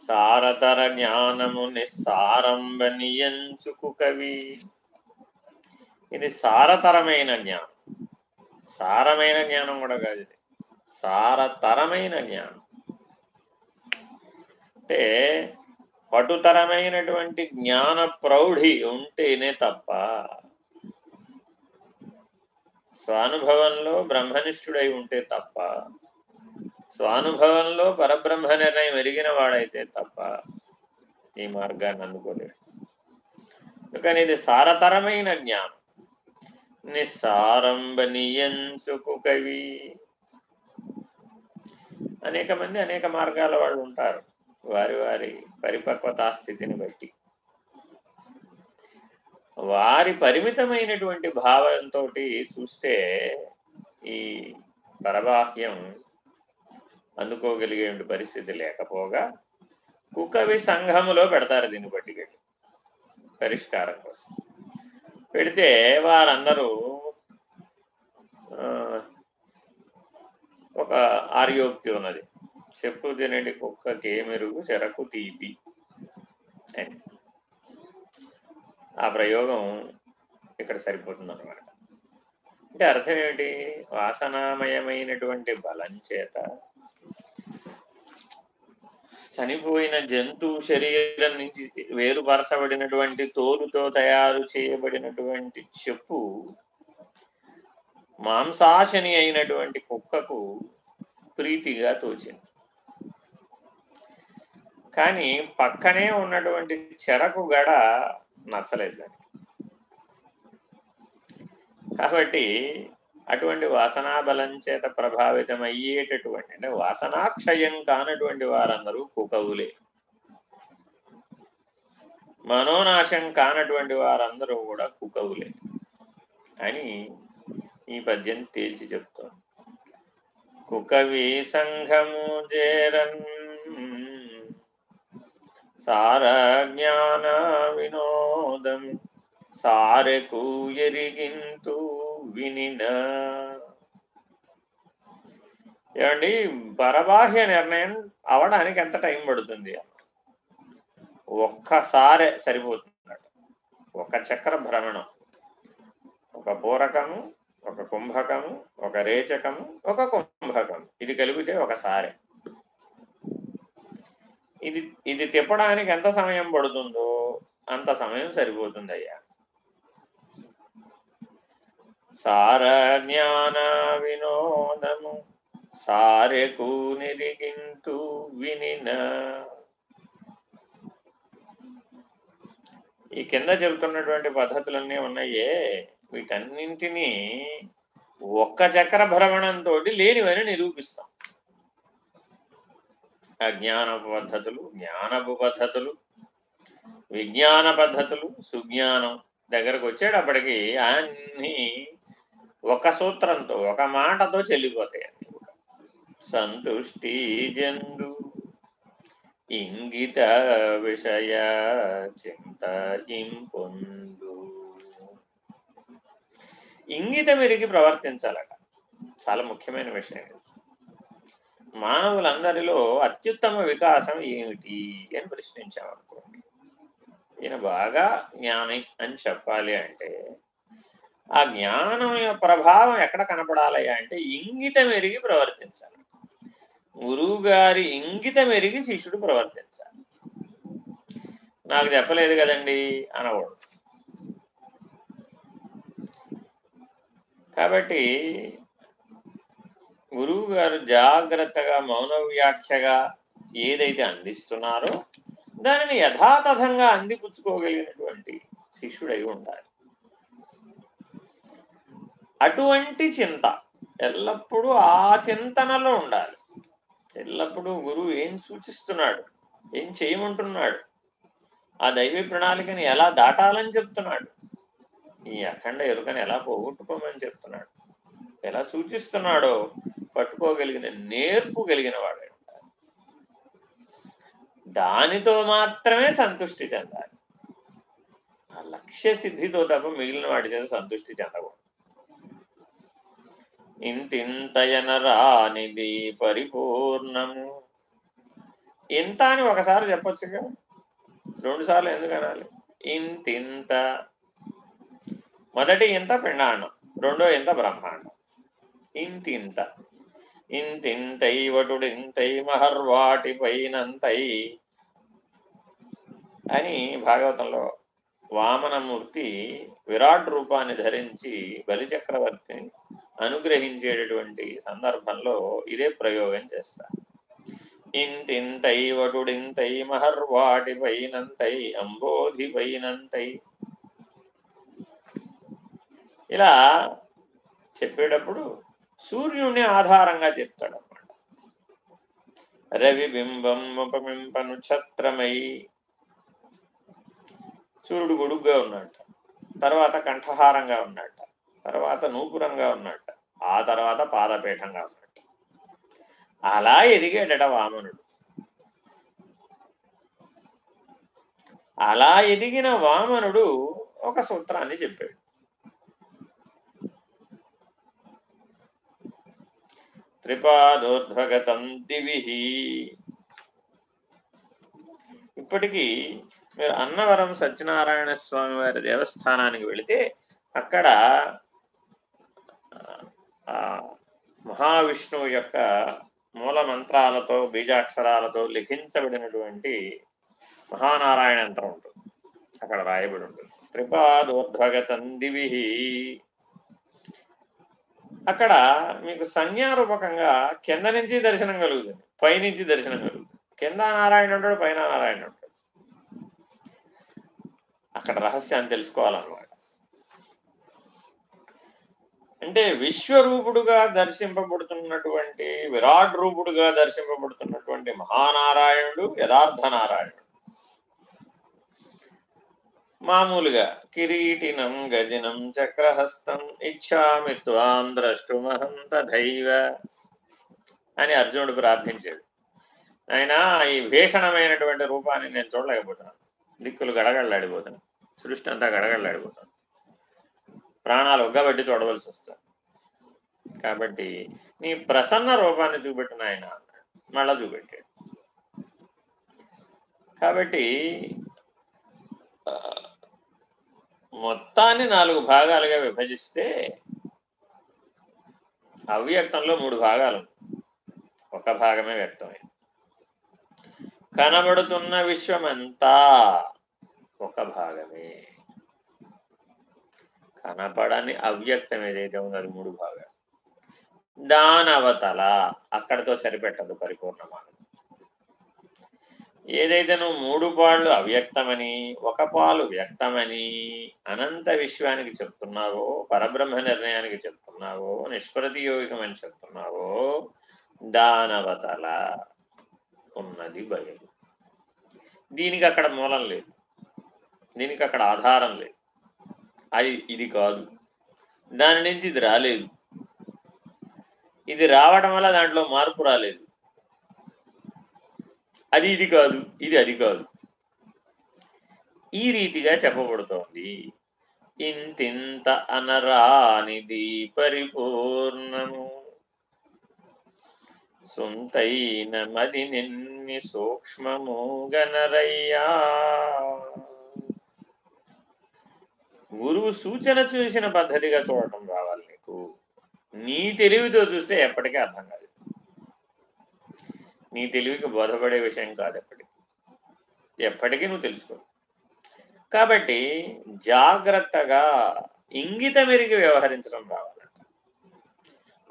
సారతర జ్ఞానము నిస్సారంబనియంచుకు కవి. ఇది సారతరమైన జ్ఞానం. సారమైన జ్ఞానం కూడా కాదు ఇది. సారతరమైన జ్ఞానం. అంటే పటుతరమైనటువంటి జ్ఞాన ప్రౌఢి ఉంటేనే తప్ప స్వానుభవంలో బ్రహ్మనిష్ఠుడై ఉంటే తప్ప స్వానుభవంలో పరబ్రహ్మ నిర్ణయం ఎరిగిన వాడైతే తప్ప ఈ మార్గాన్ని అందుకోలేడు. కానీ ఇది సారతరమైన జ్ఞానం. నిస్సారంభనీయంచుకు కవి. అనేక మంది అనేక మార్గాల వాళ్ళు ఉంటారు. వారి వారి పరిపక్వతా స్థితిని బట్టి. వారి పరిమితమైనటువంటి భావంతో చూస్తే ఈ పరబాహ్యం అందుకోగలిగే పరిస్థితి లేకపోగా కుకవి సంఘములో పెడతారు దీన్ని బట్టి పరిష్కారం కోసం. పెడితే వారందరూ ఒక ఆర్యోక్తి ఉన్నది. చెప్పు తినండి కుక్కకి మెరుగు చెరకు తీపి అని. ఆ ప్రయోగం ఇక్కడ సరిపోతుంది అనమాట అంటే అర్థం ఏమిటి? వాసనామయమైనటువంటి బలం చేత చనిపోయిన జంతువు శరీరం నుంచి వేరుపరచబడినటువంటి తోలుతో తయారు చేయబడినటువంటి చెప్పు మాంసాశని అయినటువంటి కుక్కకు ప్రీతిగా తోచింది. కానీ పక్కనే ఉన్నటువంటి చెరకు గడ నచ్చలేదు దానికి. కాబట్టి అటువంటి వాసనా బలం చేత ప్రభావితం అయ్యేటటువంటి అంటే వాసనాక్షయం కానటువంటి వారందరూ కుకవులే. మనోనాశం కానటువంటి వారందరూ కూడా కుకవులే అని ఈ పద్యం తేల్చి చెప్తాను కుకవి సంఘము జేరన్ సార జ్ఞాన వినోదం సారెకు ఎరిగింతూ వినిన. ఏమండి పరబాహ్య నిర్ణయం అవడానికి ఎంత టైం పడుతుంది? ఒక్కసారే సరిపోతుందట. ఒక చక్ర భ్రమణం. ఒక పూరకము ఒక కుంభకము ఒక రేచకము ఒక కుంభకము. ఇది కలిపితే ఒకసారి ఇది ఇది తిప్పడానికి ఎంత సమయం పడుతుందో అంత సమయం సరిపోతుంది అయ్యా సార జ్ఞాన వినోదము సారెకు నిరిగింతు వినిన ఈ కింద చెబుతున్నటువంటి పద్ధతులన్నీ ఉన్నాయే. వీటన్నింటినీ ఒక్క చక్ర భ్రమణంతో లేనివని నిరూపిస్తాం. అజ్ఞానపు పద్ధతులు జ్ఞానపు పద్ధతులు విజ్ఞాన పద్ధతులు సుజ్ఞానం దగ్గరకు వచ్చేటప్పటికి అన్నీ ఒక సూత్రంతో ఒక మాటతో చెల్లిపోతాయి సంతుష్టి జందు ఇంగిత విషయ చింత ఇంపొందు. ఇంగిత మెరిగి ప్రవర్తించాలట. చాలా ముఖ్యమైన విషయం మానవులందరిలో అత్యుత్తమ వికాసం ఏమిటి అని ప్రశ్నించామనుకోండి. ఈయన బాగా జ్ఞాని అని చెప్పాలి అంటే ఆ జ్ఞానం ప్రభావం ఎక్కడ కనపడాలయ్యా అంటే ఇంగితం ఎరిగి ప్రవర్తించాలి. గురువు గారి ఇంగితం ఎరిగి శిష్యుడు ప్రవర్తించాలి. నాకు చెప్పలేదు కదండి అనకూడదు. కాబట్టి గురువు గారు జాగ్రత్తగా మౌన వ్యాఖ్యగా ఏదైతే అందిస్తున్నారో దానిని యథాతథంగా అందిపుచ్చుకోగలిగినటువంటి శిష్యుడై ఉండాలి. అటువంటి చింత. ఎల్లప్పుడూ ఆ చింతనలో ఉండాలి. ఎల్లప్పుడూ గురువు ఏం సూచిస్తున్నాడు? ఏం చేయమంటున్నాడు? ఆ దైవ ప్రణాళికని ఎలా దాటాలని చెప్తున్నాడు? ఈ అఖండ ఎరుకని ఎలా పోగొట్టుకోమని చెప్తున్నాడు? ఎలా సూచిస్తున్నాడో పట్టుకోగలిగిన నేర్పు కలిగిన వాడే దానితో మాత్రమే సంతృష్టి చెందాలి. ఆ లక్ష్య సిద్ధితో తప్ప మిగిలిన వాటి చేత సంతృష్టి చెందకూడదు. ఇంతింతయనరానిది పరిపూర్ణము ఇంత అని ఒకసారి చెప్పొచ్చుగా. రెండు సార్లు ఎందుకు అనాలి? ఇంతింత. మొదటి ఇంత పిండాండం రెండో ఇంత బ్రహ్మాండం. ఇంతింత. ఇంతింతై వటుడింతై మహర్వాటి పైనంతై అని భాగవతంలో వామనమూర్తి విరాట్ రూపాన్ని ధరించి బలిచక్రవర్తిని అనుగ్రహించేటటువంటి సందర్భంలో ఇదే ప్రయోగం చేస్తారు. ఇంతింతై వటుడింతై మహర్వాటి పైనంతై అంబోధి పైనంతై ఇలా చెప్పేటప్పుడు సూర్యుని ఆధారంగా చెప్తాడు అనమాట రవి బింబం ఛత్రమై. సూర్యుడు గొడుగ్గా ఉన్నట్ట తర్వాత కంఠహారంగా ఉన్నట్ట తర్వాత నూపురంగా ఉన్నట్ట ఆ తర్వాత పాదపీఠంగా ఉన్నట్ట అలా ఎదిగాడట వామనుడు. అలా ఎదిగిన వామనుడు ఒక సూత్రాన్ని చెప్పాడు. త్రిపాదోర్ధ్వగతం దివిహి. ఇప్పటికీ మీరు అన్నవరం సత్యనారాయణ స్వామి వారి దేవస్థానానికి వెళితే అక్కడ మహావిష్ణువు యొక్క మూల మంత్రాలతో బీజాక్షరాలతో లిఖించబడినటువంటి మహానారాయణ యంత్రం ఉంటుంది. అక్కడ రాయబడి ఉంటుంది. త్రిపాదోర్ధ్వగతం దివి అక్కడ మీకు సంజ్ఞారూపకంగా కింద నుంచి దర్శనం కలుగుతుంది. పైనుంచి దర్శనం కలుగుతుంది. కింద నారాయణ ఉంటాడు పైన నారాయణ ఉంటాడు. అక్కడ రహస్యాన్ని తెలుసుకోవాలన్నమాట. అంటే విశ్వరూపుడుగా దర్శింపబడుతున్నటువంటి విరాట్ రూపుడుగా దర్శింపబడుతున్నటువంటి మహానారాయణుడు యథార్థ నారాయణుడు. మామూలుగా కిరీటినం గజనం చక్రహస్తం ఇచ్చామి త్వాం ద్రష్టుమహం తథైవ అని అర్జునుడు ప్రార్థించాడు. ఆయన ఈ భీషణమైనటువంటి రూపాన్ని నేను చూడలేకపోతున్నాను. దిక్కులు గడగడలాడిపోతాను సృష్టి అంతా గడగడలాడిపోతాను ప్రాణాలు ఒగ్గబట్టి చూడవలసి వస్తుంది. కాబట్టి నీ ప్రసన్న రూపాన్ని చూపెట్టిన ఆయన మళ్ళా చూపెట్టాడు. కాబట్టి మొత్తాన్ని నాలుగు భాగాలుగా విభజిస్తే అవ్యక్తంలో మూడు భాగాలు. ఒక భాగమే వ్యక్తమైంది. కనబడుతున్న విశ్వమంతా ఒక భాగమే. కనపడని అవ్యక్తం ఏదైతే ఉందో అది మూడు భాగాలు. దానవతల అక్కడితో సరిపెట్టదు పరిపూర్ణమాన ఏదైతే నువ్వు మూడు పాళ్ళు అవ్యక్తమని ఒక పాలు వ్యక్తమని అనంత విశ్వానికి చెప్తున్నావో పరబ్రహ్మ నిర్ణయానికి చెప్తున్నావో నిష్ప్రతి యోగికమని చెప్తున్నావో దానవతల ఉన్నది బయలు. దీనికి అక్కడ మూలం లేదు. దీనికి అక్కడ ఆధారం లేదు. అది ఇది కాదు. దాని నుంచి ఇది రాలేదు. ఇది రావడం వల్ల దాంట్లో మార్పు రాలేదు. అది ఇది కాదు ఇది అది కాదు. ఈ రీతిగా చెప్పబడుతోంది. ఇంతింత అనరానిది పరిపూర్ణము. సొంతైన మది నిన్ని సూక్ష్మము గనరయ్యా. గురువు సూచన చూసిన పద్ధతిగా చూడటం రావాలి నీకు. నీ తెలివితో చూస్తే ఎప్పటికీ అర్థం కాదు. నీ తెలివికి బోధపడే విషయం కాదు ఎప్పటికీ. ఎప్పటికీ నువ్వు తెలుసుకో కాబట్టి జాగ్రత్తగా ఇంగిత మెరిగి వ్యవహరించడం రావాలంట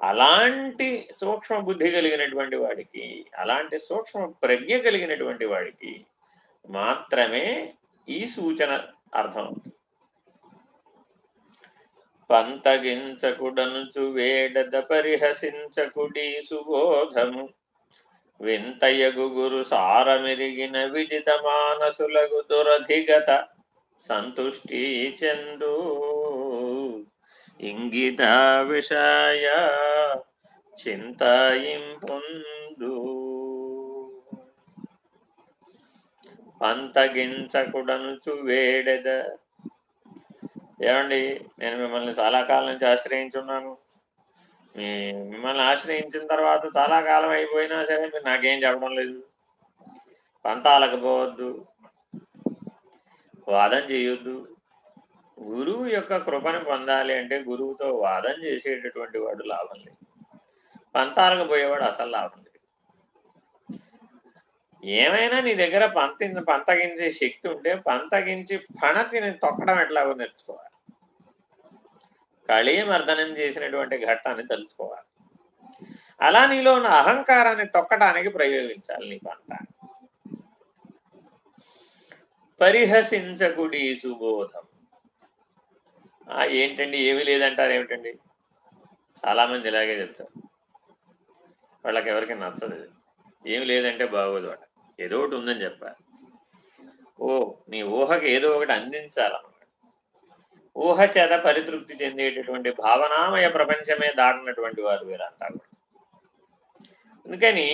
అలాంటి సూక్ష్మ బుద్ధి కలిగినటువంటి వాడికి అలాంటి సూక్ష్మ ప్రజ్ఞ కలిగినటువంటి వాడికి మాత్రమే ఈ సూచన అర్థమవుతుంది. పంతగించకుడనుచు వేడద పరిహసించకుడి సుబోధము వింతయగు గురు సారమిరిగిన విజిత మానసులగు దురధిగత సంతుష్టి చందు. ఇంగిత విషయ చింతయింపుందు పంతగించకుడనుచు వేడెద ఏమండి నేను మిమ్మల్ని చాలా కాలం నుంచి ఆశ్రయించున్నాను. మీ మిమ్మల్ని ఆశ్రయించిన తర్వాత చాలా కాలం అయిపోయినా సరే మీరు నాకేం చెప్పడం లేదు. పంతాలకు పోవద్దు. వాదం చేయొద్దు. గురువు యొక్క కృపను పొందాలి అంటే గురువుతో వాదం చేసేటటువంటి వాడు లాభం లేదు. పంతాలకు పోయేవాడు అసలు లాభం లేదు. ఏమైనా నీ దగ్గర పంతి పంతగించే శక్తి ఉంటే పంతగించి పణతిని తొక్కడం ఎట్లాగో నేర్చుకోవాలి. కళీమర్దనం చేసినటువంటి ఘట్టాన్ని తెలుసుకోవాలి అలా నీలో ఉన్న అహంకారాన్ని తొక్కడానికి ప్రయోగించాలి నీ పంట. పరిహసించకుడి సుబోధం. ఏంటండి? ఏమీ లేదంటారు ఏమిటండి? చాలామంది ఇలాగే చెప్తారు. వాళ్ళకి ఎవరికి నచ్చదు ఏమి లేదంటే బాగోదు వాళ్ళ ఏదో ఒకటి ఉందని చెప్పారు ఓ నీ ఊహకి ఏదో ఒకటి అందించాలన్నమాట ఊహ చేత పరితృప్తి చెందేటటువంటి భావనామయ ప్రపంచమే దాటినటువంటి వారు వీరంతా కూడా. అందుకని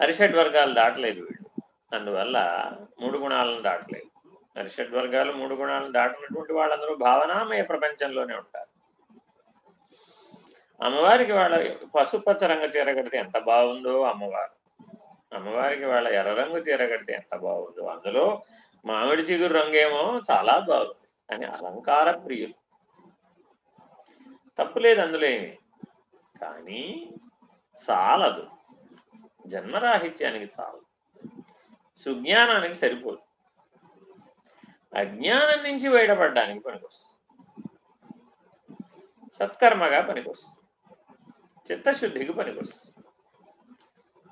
అరిషడ్ వర్గాలు దాటలేదు వీళ్ళు. అందువల్ల మూడు గుణాలను దాటలేదు. అరిషడ్ వర్గాలు మూడు గుణాలను దాటినటువంటి వాళ్ళందరూ భావనామయ ప్రపంచంలోనే ఉంటారు. అమ్మవారికి వాళ్ళ పసుపచ్చ రంగు చీర కడితే ఎంత బాగుందో అమ్మవారు. అమ్మవారికి వాళ్ళ ఎర్ర రంగు చీర కడితే ఎంత బాగుందో. అందులో మామిడి చిగురు రంగేమో చాలా బాగుంది. అని అలంకార ప్రియులు. తప్పులేదు అందులో ఏమి? కానీ చాలదు. జన్మరాహిత్యానికి చాలదు సుజ్ఞానానికి సరిపోదు. అజ్ఞానం నుంచి బయటపడడానికి పనికొస్తుంది. సత్కర్మగా పనికొస్తుంది. చిత్తశుద్ధికి పనికొస్తుంది.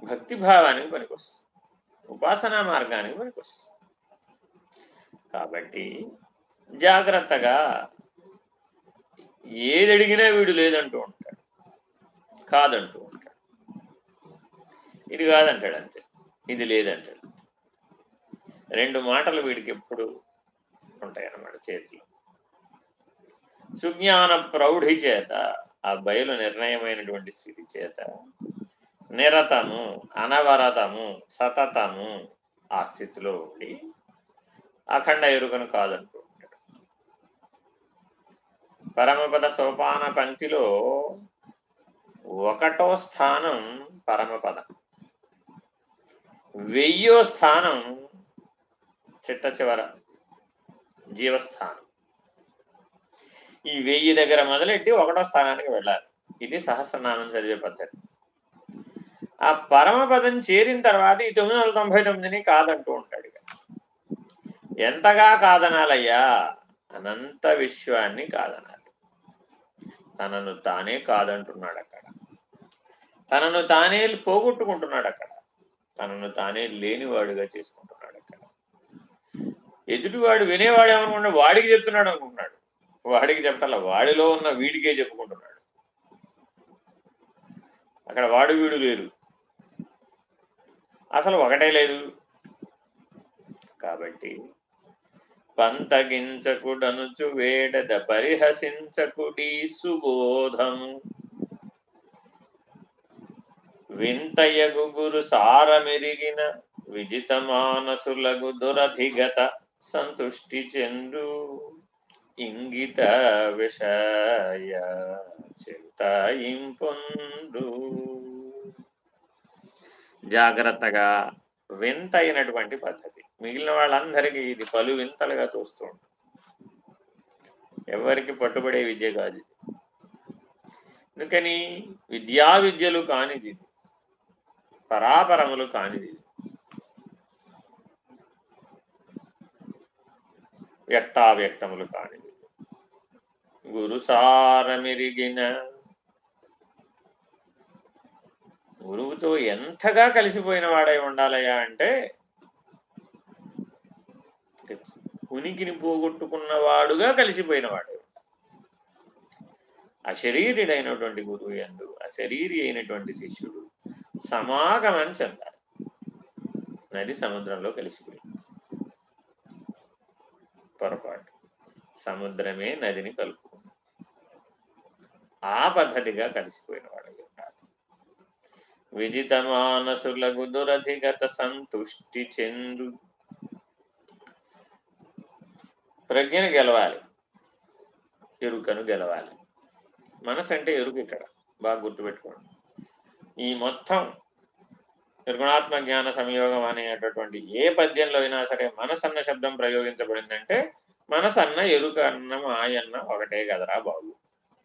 భక్తిభావానికి పనికొస్తుంది. ఉపాసనా మార్గానికి పనికొస్తుంది. కాబట్టి జాగ్రత్తగా ఏది అడిగినా వీడు లేదంటూ ఉంటాడు. కాదంటూ ఉంటాడు. ఇది కాదంటాడు అంతే. ఇది లేదంటాడు. రెండు మాటలు వీడికి ఎప్పుడు ఉంటాయి అన్నమాట చేతిలో. సుజ్ఞాన ప్రౌఢి చేత ఆ బయలు నిర్ణయమైనటువంటి స్థితి చేత నిరతము అనవరతము సతతము ఆ స్థితిలో ఉండి అఖండ ఎరుకను కాదంటూ పరమపద సోపాన పంక్తిలో ఒకటో స్థానం పరమపదం. వెయ్యో స్థానం చిట్ట చివర జీవస్థానం. ఈ వెయ్యి దగ్గర మొదలెట్టి ఒకటో స్థానానికి వెళ్ళాలి. ఇది సహస్రనామం చదివే పద్ధతి. ఆ పరమపదం చేరిన తర్వాత ఈ తొమ్మిది వందల తొంభై తొమ్మిదిని కాదంటూ ఉంటాడు ఇక. ఎంతగా కాదనాలయ్యా? అనంత విశ్వాన్ని కాదన్నారు తనను తానే కాదంటున్నాడు అక్కడ. తనను తానే పోగొట్టుకుంటున్నాడు అక్కడ. తనను తానే లేనివాడుగా చేసుకుంటున్నాడు అక్కడ. ఎదుటివాడు వినేవాడు ఏమనుకున్నాడు వాడికి చెప్తున్నాడు అనుకుంటున్నాడు. వాడికి చెప్పాల వాడిలో ఉన్న వీడికే చెప్పుకుంటున్నాడు. అక్కడ వాడు వీడు లేరు. అసలు ఒకటే లేదు. కాబట్టి పంతగించకుడనుచు వేడద పరిహసించకుడి సుబోధము వింతయగు గురు సారమెరిగిన విజిత మానసులగు దురధిగత సంతుష్టి చెందు ఇంగిత విషయ చింతాయింపొందు జాగ్రత్తగా వింత అయినటువంటి పద్ధతి. మిగిలిన వాళ్ళందరికీ ఇది పలు వింతలుగా చూస్తూ ఉంటుంది ఎవరికి పట్టుబడే విద్య కాదు. అందుకని విద్యా విద్యలు కానిది పరాపరములు కానిది. వ్యక్తావ్యక్తములు కానిది. గురుసారమిరిగిన గురువుతో ఎంతగా కలిసిపోయిన వాడై ఉండాలయ్యా అంటే ఉనికిని పోగొట్టుకున్నవాడుగా కలిసిపోయిన వాడే అశరీరుడైనటువంటి గురువు ఎందు అశరీరి అయినటువంటి శిష్యుడు సమాగమం చెందాలి. నది సముద్రంలో కలిసిపోయింది. పొరపాటు. సముద్రమే నదిని కలుపుకుంది. ఆ పద్ధతిగా కలిసిపోయిన వాడు ఉండాలి విజిత మానసులకు దురధిగత సంతుష్టి చెందు ప్రజ్ఞను గెలవాలి. ఎరుకను గెలవాలి. మనసు అంటే ఎరుకు ఇక్కడ. బాగా గుర్తుపెట్టుకోండి. ఈ మొత్తం నిర్గుణాత్మ జ్ఞాన సంయోగం అనేటటువంటి ఏ పద్యంలో అయినా సరే మనసు అన్న శబ్దం ప్రయోగించబడిందంటే మనసు అన్న ఎరుక అన్న మాయన్న ఒకటే కదరా బాబు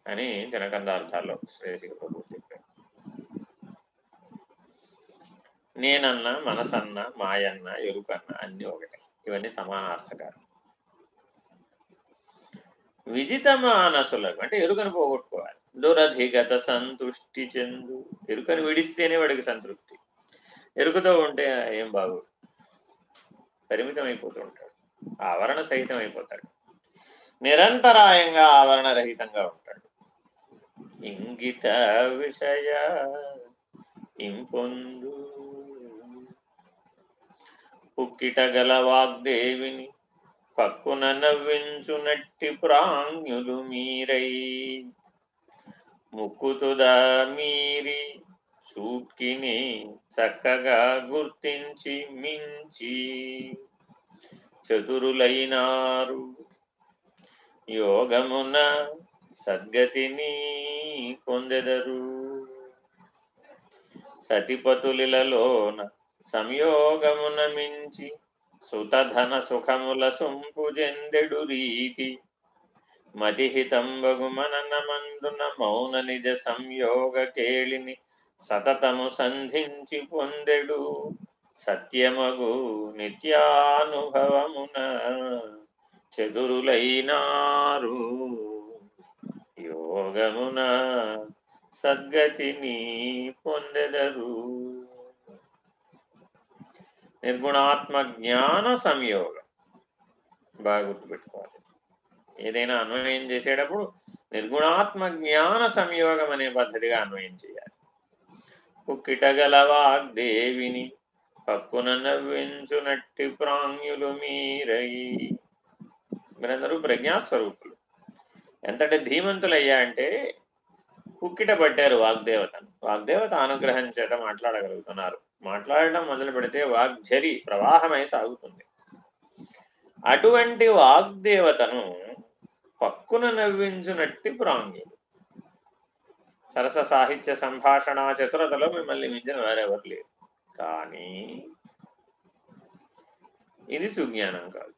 అని జనకందార్థాల్లో శ్రేయసిక ప్రభు చెప్పారు. నేనన్న మనసన్న మాయన్న ఎరుకన్న అన్ని ఒకటే. ఇవన్నీ సమానార్థకాలు. విజిత మానసులకు అంటే ఎరుకను పోగొట్టుకోవాలి. దురధిగత సంతుష్టి చెందు. ఎరుకను విడిస్తేనే వాడికి సంతృప్తి. ఎరుకతో ఉంటే ఏం బాగు పరిమితం అయిపోతూ ఉంటాడు. ఆవరణ సహితం అయిపోతాడు నిరంతరాయంగా ఆవరణ రహితంగా ఉంటాడు. ఇంగిత విషయ ఇంపొందు. పుక్కిట గల వాగ్దేవిని పక్కున నవ్వించునట్టి ప్రాంగ్యులు మీరై. ముక్కుతుదా మీరి చూట్కిని చక్కగా గుర్తించి మించి. చతురులైనారు యోగమున సద్గతిని పొందెదరు. సతిపతులిలలోన సంయోగమున మించి సుతధన సుఖముల సొంపుజెందెడు రీతి మతిహితంబగు మననమందున మౌన నిజ సంయోగ కేళిని సతతము సంధించి పొందెడు సత్యమగు నిత్యానుభవమున చదురులైనారు యోగమున సద్గతిని పొందెదరు. నిర్గుణాత్మ జ్ఞాన సంయోగం బాగా గుర్తుపెట్టుకోవాలి. ఏదైనా అన్వయం చేసేటప్పుడు నిర్గుణాత్మ జ్ఞాన సంయోగం అనే పద్ధతిగా అన్వయం చేయాలి. కుక్కిటగల వాగ్దేవిని పక్కున నవ్వించునట్టి ప్రాంగ్యులు మీరయి. మీరందరూ ప్రజ్ఞాస్వరూపులు. ఎంతటి ధీమంతులయ్యా అంటే కుక్కిట పట్టారు వాగ్దేవతను. వాగ్దేవత అనుగ్రహం చేత మాట్లాడగలుగుతున్నారు. మాట్లాడటం మొదలు పెడితే వాగ్జరి ప్రవాహమై సాగుతుంది. అటువంటి వాగ్దేవతను పక్కున నవ్వించునట్టి ప్రాంగ్యులు సరస సాహిత్య సంభాషణ చతురతలో మిమ్మల్ని మించిన వారెవరు లేరు. కానీ ఇది సుజ్ఞానం కాదు.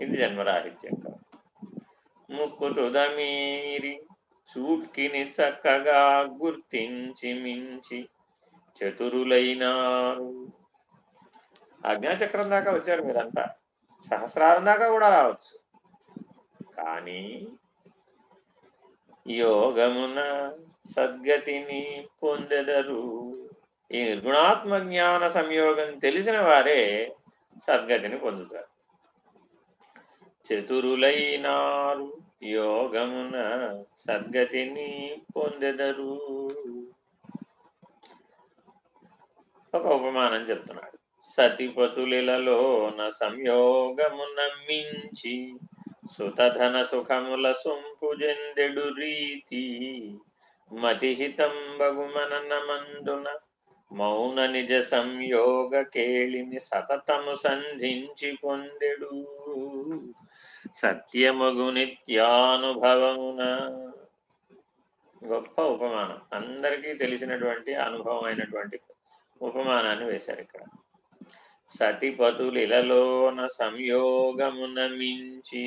ఇది జన్మరాహిత్యం కాదు. ముక్కు తుదమీరి చూట్కిని చక్కగా గుర్తించి మించి చతురులైనారు. అజ్ఞాచక్రం దాకా వచ్చారు మీరంతా. సహస్రారం దాకా కూడా రావచ్చు. కానీ యోగమున సద్గతిని పొందెదరు. ఈ నిర్గుణాత్మ జ్ఞాన సంయోగం తెలిసిన వారే సద్గతిని పొందుతారు. చతురులైనారు. యోగమున సద్గతిని పొందెదరు. ఒక ఉపమానం చెప్తున్నాడు సతిపతులిలలోన సంయోగమున మించి సుతధన సుఖముల సొంపు జెందెడు రీతి మతిహితం బగుమననమందున మౌన నిజ సంయోగ కేళిని సతతము సంధించి పొందెడు. సత్యమగు నిత్యానుభవమున గొప్ప ఉపమానం. అందరికీ తెలిసినటువంటి అనుభవం అయినటువంటి ఉపమానాన్ని వేశారు ఇక్కడ. సతిపతులిలలోన సంయోగమున మించి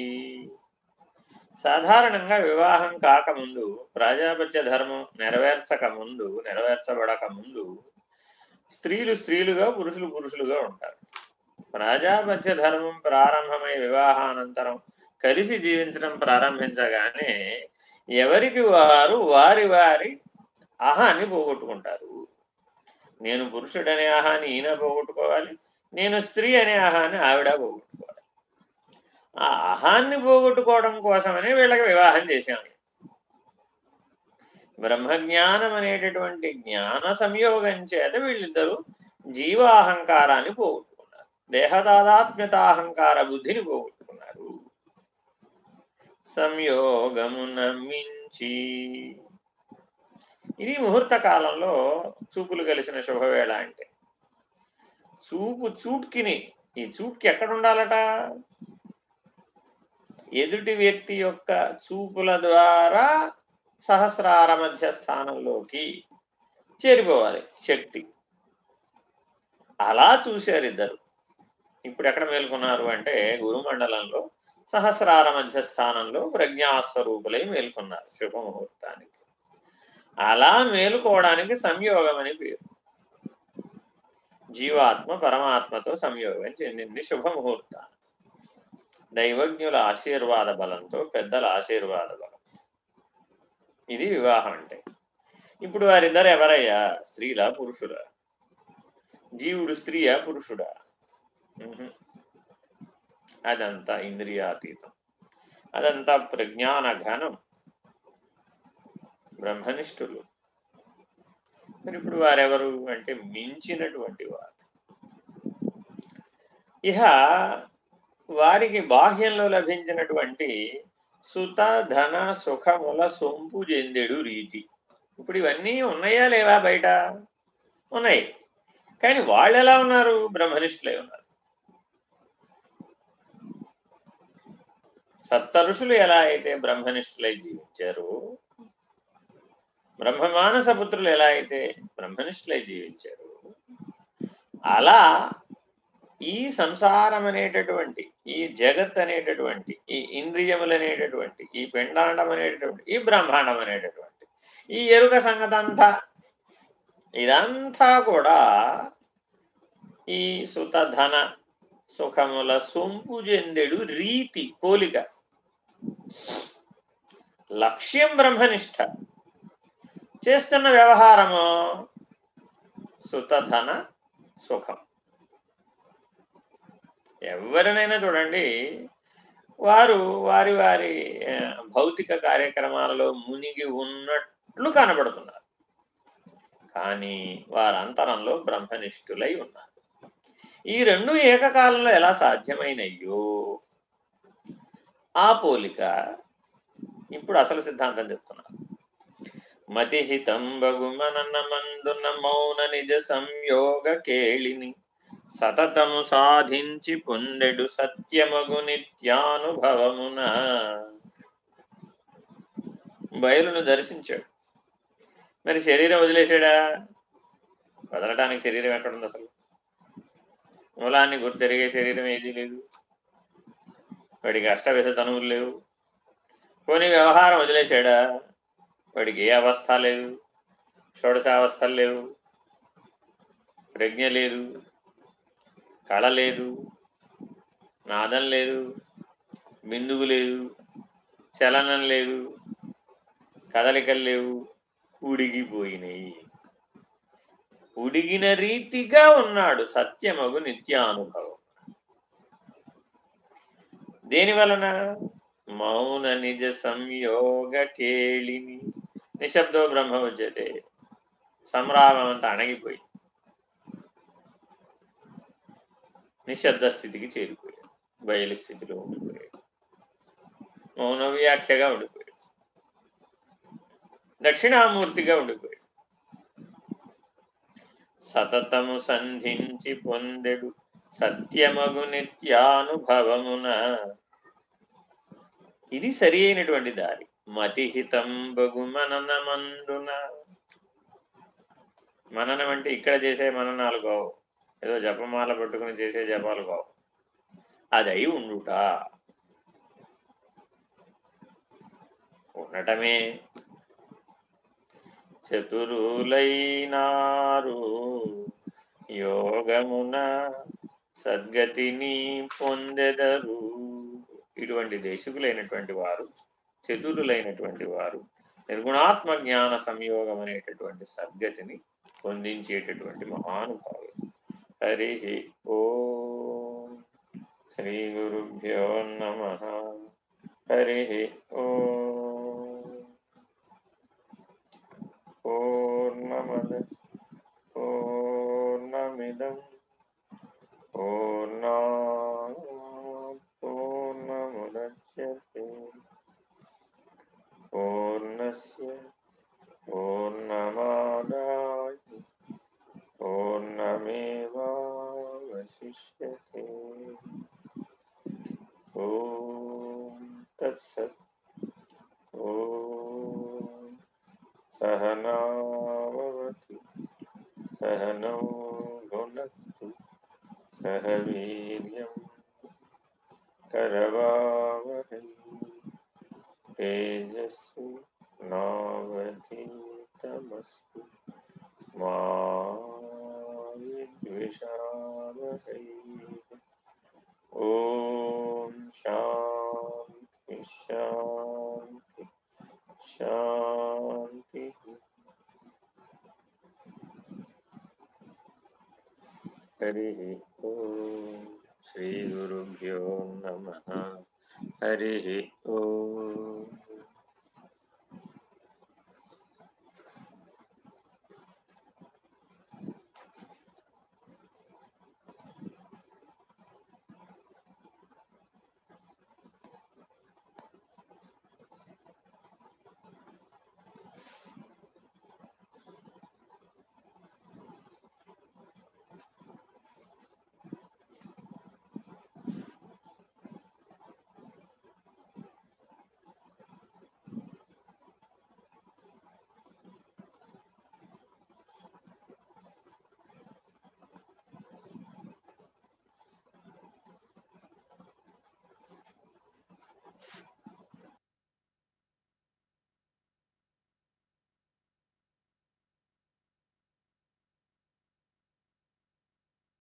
సాధారణంగా వివాహం కాకముందు ప్రాజాపత్య ధర్మం నెరవేర్చక ముందు నెరవేర్చబడక ముందు స్త్రీలు స్త్రీలుగా పురుషులు పురుషులుగా ఉంటారు. ప్రాజాపత్య ధర్మం ప్రారంభమై వివాహానంతరం కలిసి జీవించడం ప్రారంభించగానే ఎవరికి వారు వారి వారి ఆహాన్ని పోగొట్టుకుంటారు. నేను పురుషుడనే ఆహాన్ని ఈయన పోగొట్టుకోవాలి నేను స్త్రీ అనే ఆహాన్ని ఆవిడ పోగొట్టుకోవాలి. ఆ ఆహాన్ని పోగొట్టుకోవడం కోసమని వీళ్ళకి వివాహం చేశాను బ్రహ్మజ్ఞానం అనేటటువంటి జ్ఞాన సంయోగం చేత వీళ్ళిద్దరూ జీవాహంకారాన్ని పోగొట్టుకున్నారు. దేహదాదాత్మ్యతాహంకార బుద్ధిని పోగొట్టుకున్నారు. సంయోగమున మించి ఇది ముహూర్త కాలంలో చూపులు కలిసిన శుభవేళ అంటే చూపు చూట్కిని ఈ చూట్కి ఎక్కడ ఉండాలట? ఎదుటి వ్యక్తి యొక్క చూపుల ద్వారా సహస్రార మధ్య స్థానంలోకి చేరిపోవాలి శక్తి. అలా చూశారు ఇద్దరు. ఇప్పుడు ఎక్కడ మేల్కొన్నారు అంటే గురుమండలంలో సహస్రార మధ్య స్థానంలో ప్రజ్ఞాస్వరూపులై మేల్కొన్నారు శుభముహూర్తానికి. అలా మేలుకోవడానికి సంయోగం అని పేరు. జీవాత్మ పరమాత్మతో సంయోగం చెందింది శుభముహూర్తాన్ని దైవజ్ఞుల ఆశీర్వాద బలంతో పెద్దల ఆశీర్వాద బలం. ఇది వివాహం అంటే. ఇప్పుడు వారిద్దరు ఎవరయ్యా? స్త్రీలా పురుషుడా జీవుడు స్త్రీయా పురుషుడా? అదంతా ఇంద్రియాతీతం. అదంతా ప్రజ్ఞాన ఘనం బ్రహ్మనిష్ఠులు. మరి ఇప్పుడు వారెవరు అంటే మించినటువంటి వారు. ఇహ వారికి బాహ్యంలో లభించినటువంటి సుత ధన సుఖముల సొంపు చెందెడు రీతి. ఇప్పుడు ఇవన్నీ ఉన్నాయా లేవా బయట? ఉన్నాయి. కానీ వాళ్ళు ఎలా ఉన్నారు? బ్రహ్మనిష్ఠులై ఉన్నారు. సప్తరుషులు ఎలా అయితే బ్రహ్మనిష్ఠులై జీవించారు బ్రహ్మమానస పుత్రులు ఎలా అయితే బ్రహ్మనిష్ఠులై జీవించారు అలా ఈ సంసారం అనేటటువంటి ఈ జగత్ అనేటటువంటి ఈ ఇంద్రియములు అనేటటువంటి ఈ పిండాండం అనేటటువంటి ఈ బ్రహ్మాండం అనేటటువంటి ఈ ఎరుక సంగతంతా ఇదంతా కూడా ఈ సుతధన సుఖముల సొంపు చెందెడు రీతి పోలిక. లక్ష్యం బ్రహ్మనిష్ట. చేస్తున్న వ్యవహారము సుతధన సుఖం. ఎవరినైనా చూడండి వారు వారి వారి భౌతిక కార్యక్రమాలలో మునిగి ఉన్నట్లు కనబడుతున్నారు. కానీ వారంతరంలో బ్రహ్మనిష్ఠులై ఉన్నారు. ఈ రెండు ఏకకాలంలో ఎలా సాధ్యమైనయ్యో ఆ పోలిక ఇప్పుడు అసలు సిద్ధాంతం చెప్తున్నారు. మతిహితం మౌన నిజ సంయోగ కేళిని. సతతము సాధించి పొందెడు సత్యమగు నిత్యానుభవమున. బయలును దర్శించాడు. మరి శరీరం వదిలేశాడా? వదలటానికి శరీరం ఎక్కడుంది అసలు? మూలాన్ని గుర్తెరిగే శరీరం ఏదీ లేదు. వాడికి అష్టవిధ తనువులు లేవు. పోనీ వ్యవహారం వదిలేశాడా? వాడికి ఏ అవస్థ లేదు. షోడశావస్థలు లేవు. ప్రజ్ఞ లేదు. కళ లేదు. నాదం లేదు. బిందువు లేదు. చలనం లేదు. కదలికలు లేవు. ఉడిగిపోయినాయి. ఉడిగిన రీతిగా ఉన్నాడు సత్యమగు నిత్యానుభవం. దేని వలన? మౌన నిజ సంయోగ కేళిని. నిశ్శబ్దో బ్రహ్మ వచ్చేతే సంరామం అంతా అణగిపోయి నిశ్శబ్ద స్థితికి చేరిపోయాడు బయలు స్థితిలో ఉండిపోయాడు. మౌన వ్యాఖ్యగా ఉండిపోయాడు. దక్షిణామూర్తిగా ఉండిపోయాడు. సతతము సంధించి పొందెడు సత్యమగు నిత్యానుభవమున. ఇది సరి అయినటువంటి దారి. మతిహితం బగు మననమందున మననం అంటే ఇక్కడ చేసే మననాలు కావు. ఏదో జపమాల పట్టుకుని చేసే జపాలు కావు. అది అయి ఉండుట. ఉండటమే చతురులైనారు. యోగమున సద్గతిని పొందెదరు. ఇటువంటి దేశకులైనటువంటి వారు చతురులైనటువంటి వారు నిర్గుణాత్మ జ్ఞాన సంయోగం అనేటటువంటి సద్గతిని పొందించేటటువంటి మహానుభావులు. హరి ఓ శ్రీ గురుభ్యో నమ. హరి ఓ పూర్ణమద పూర్ణమిదం పూర్ణా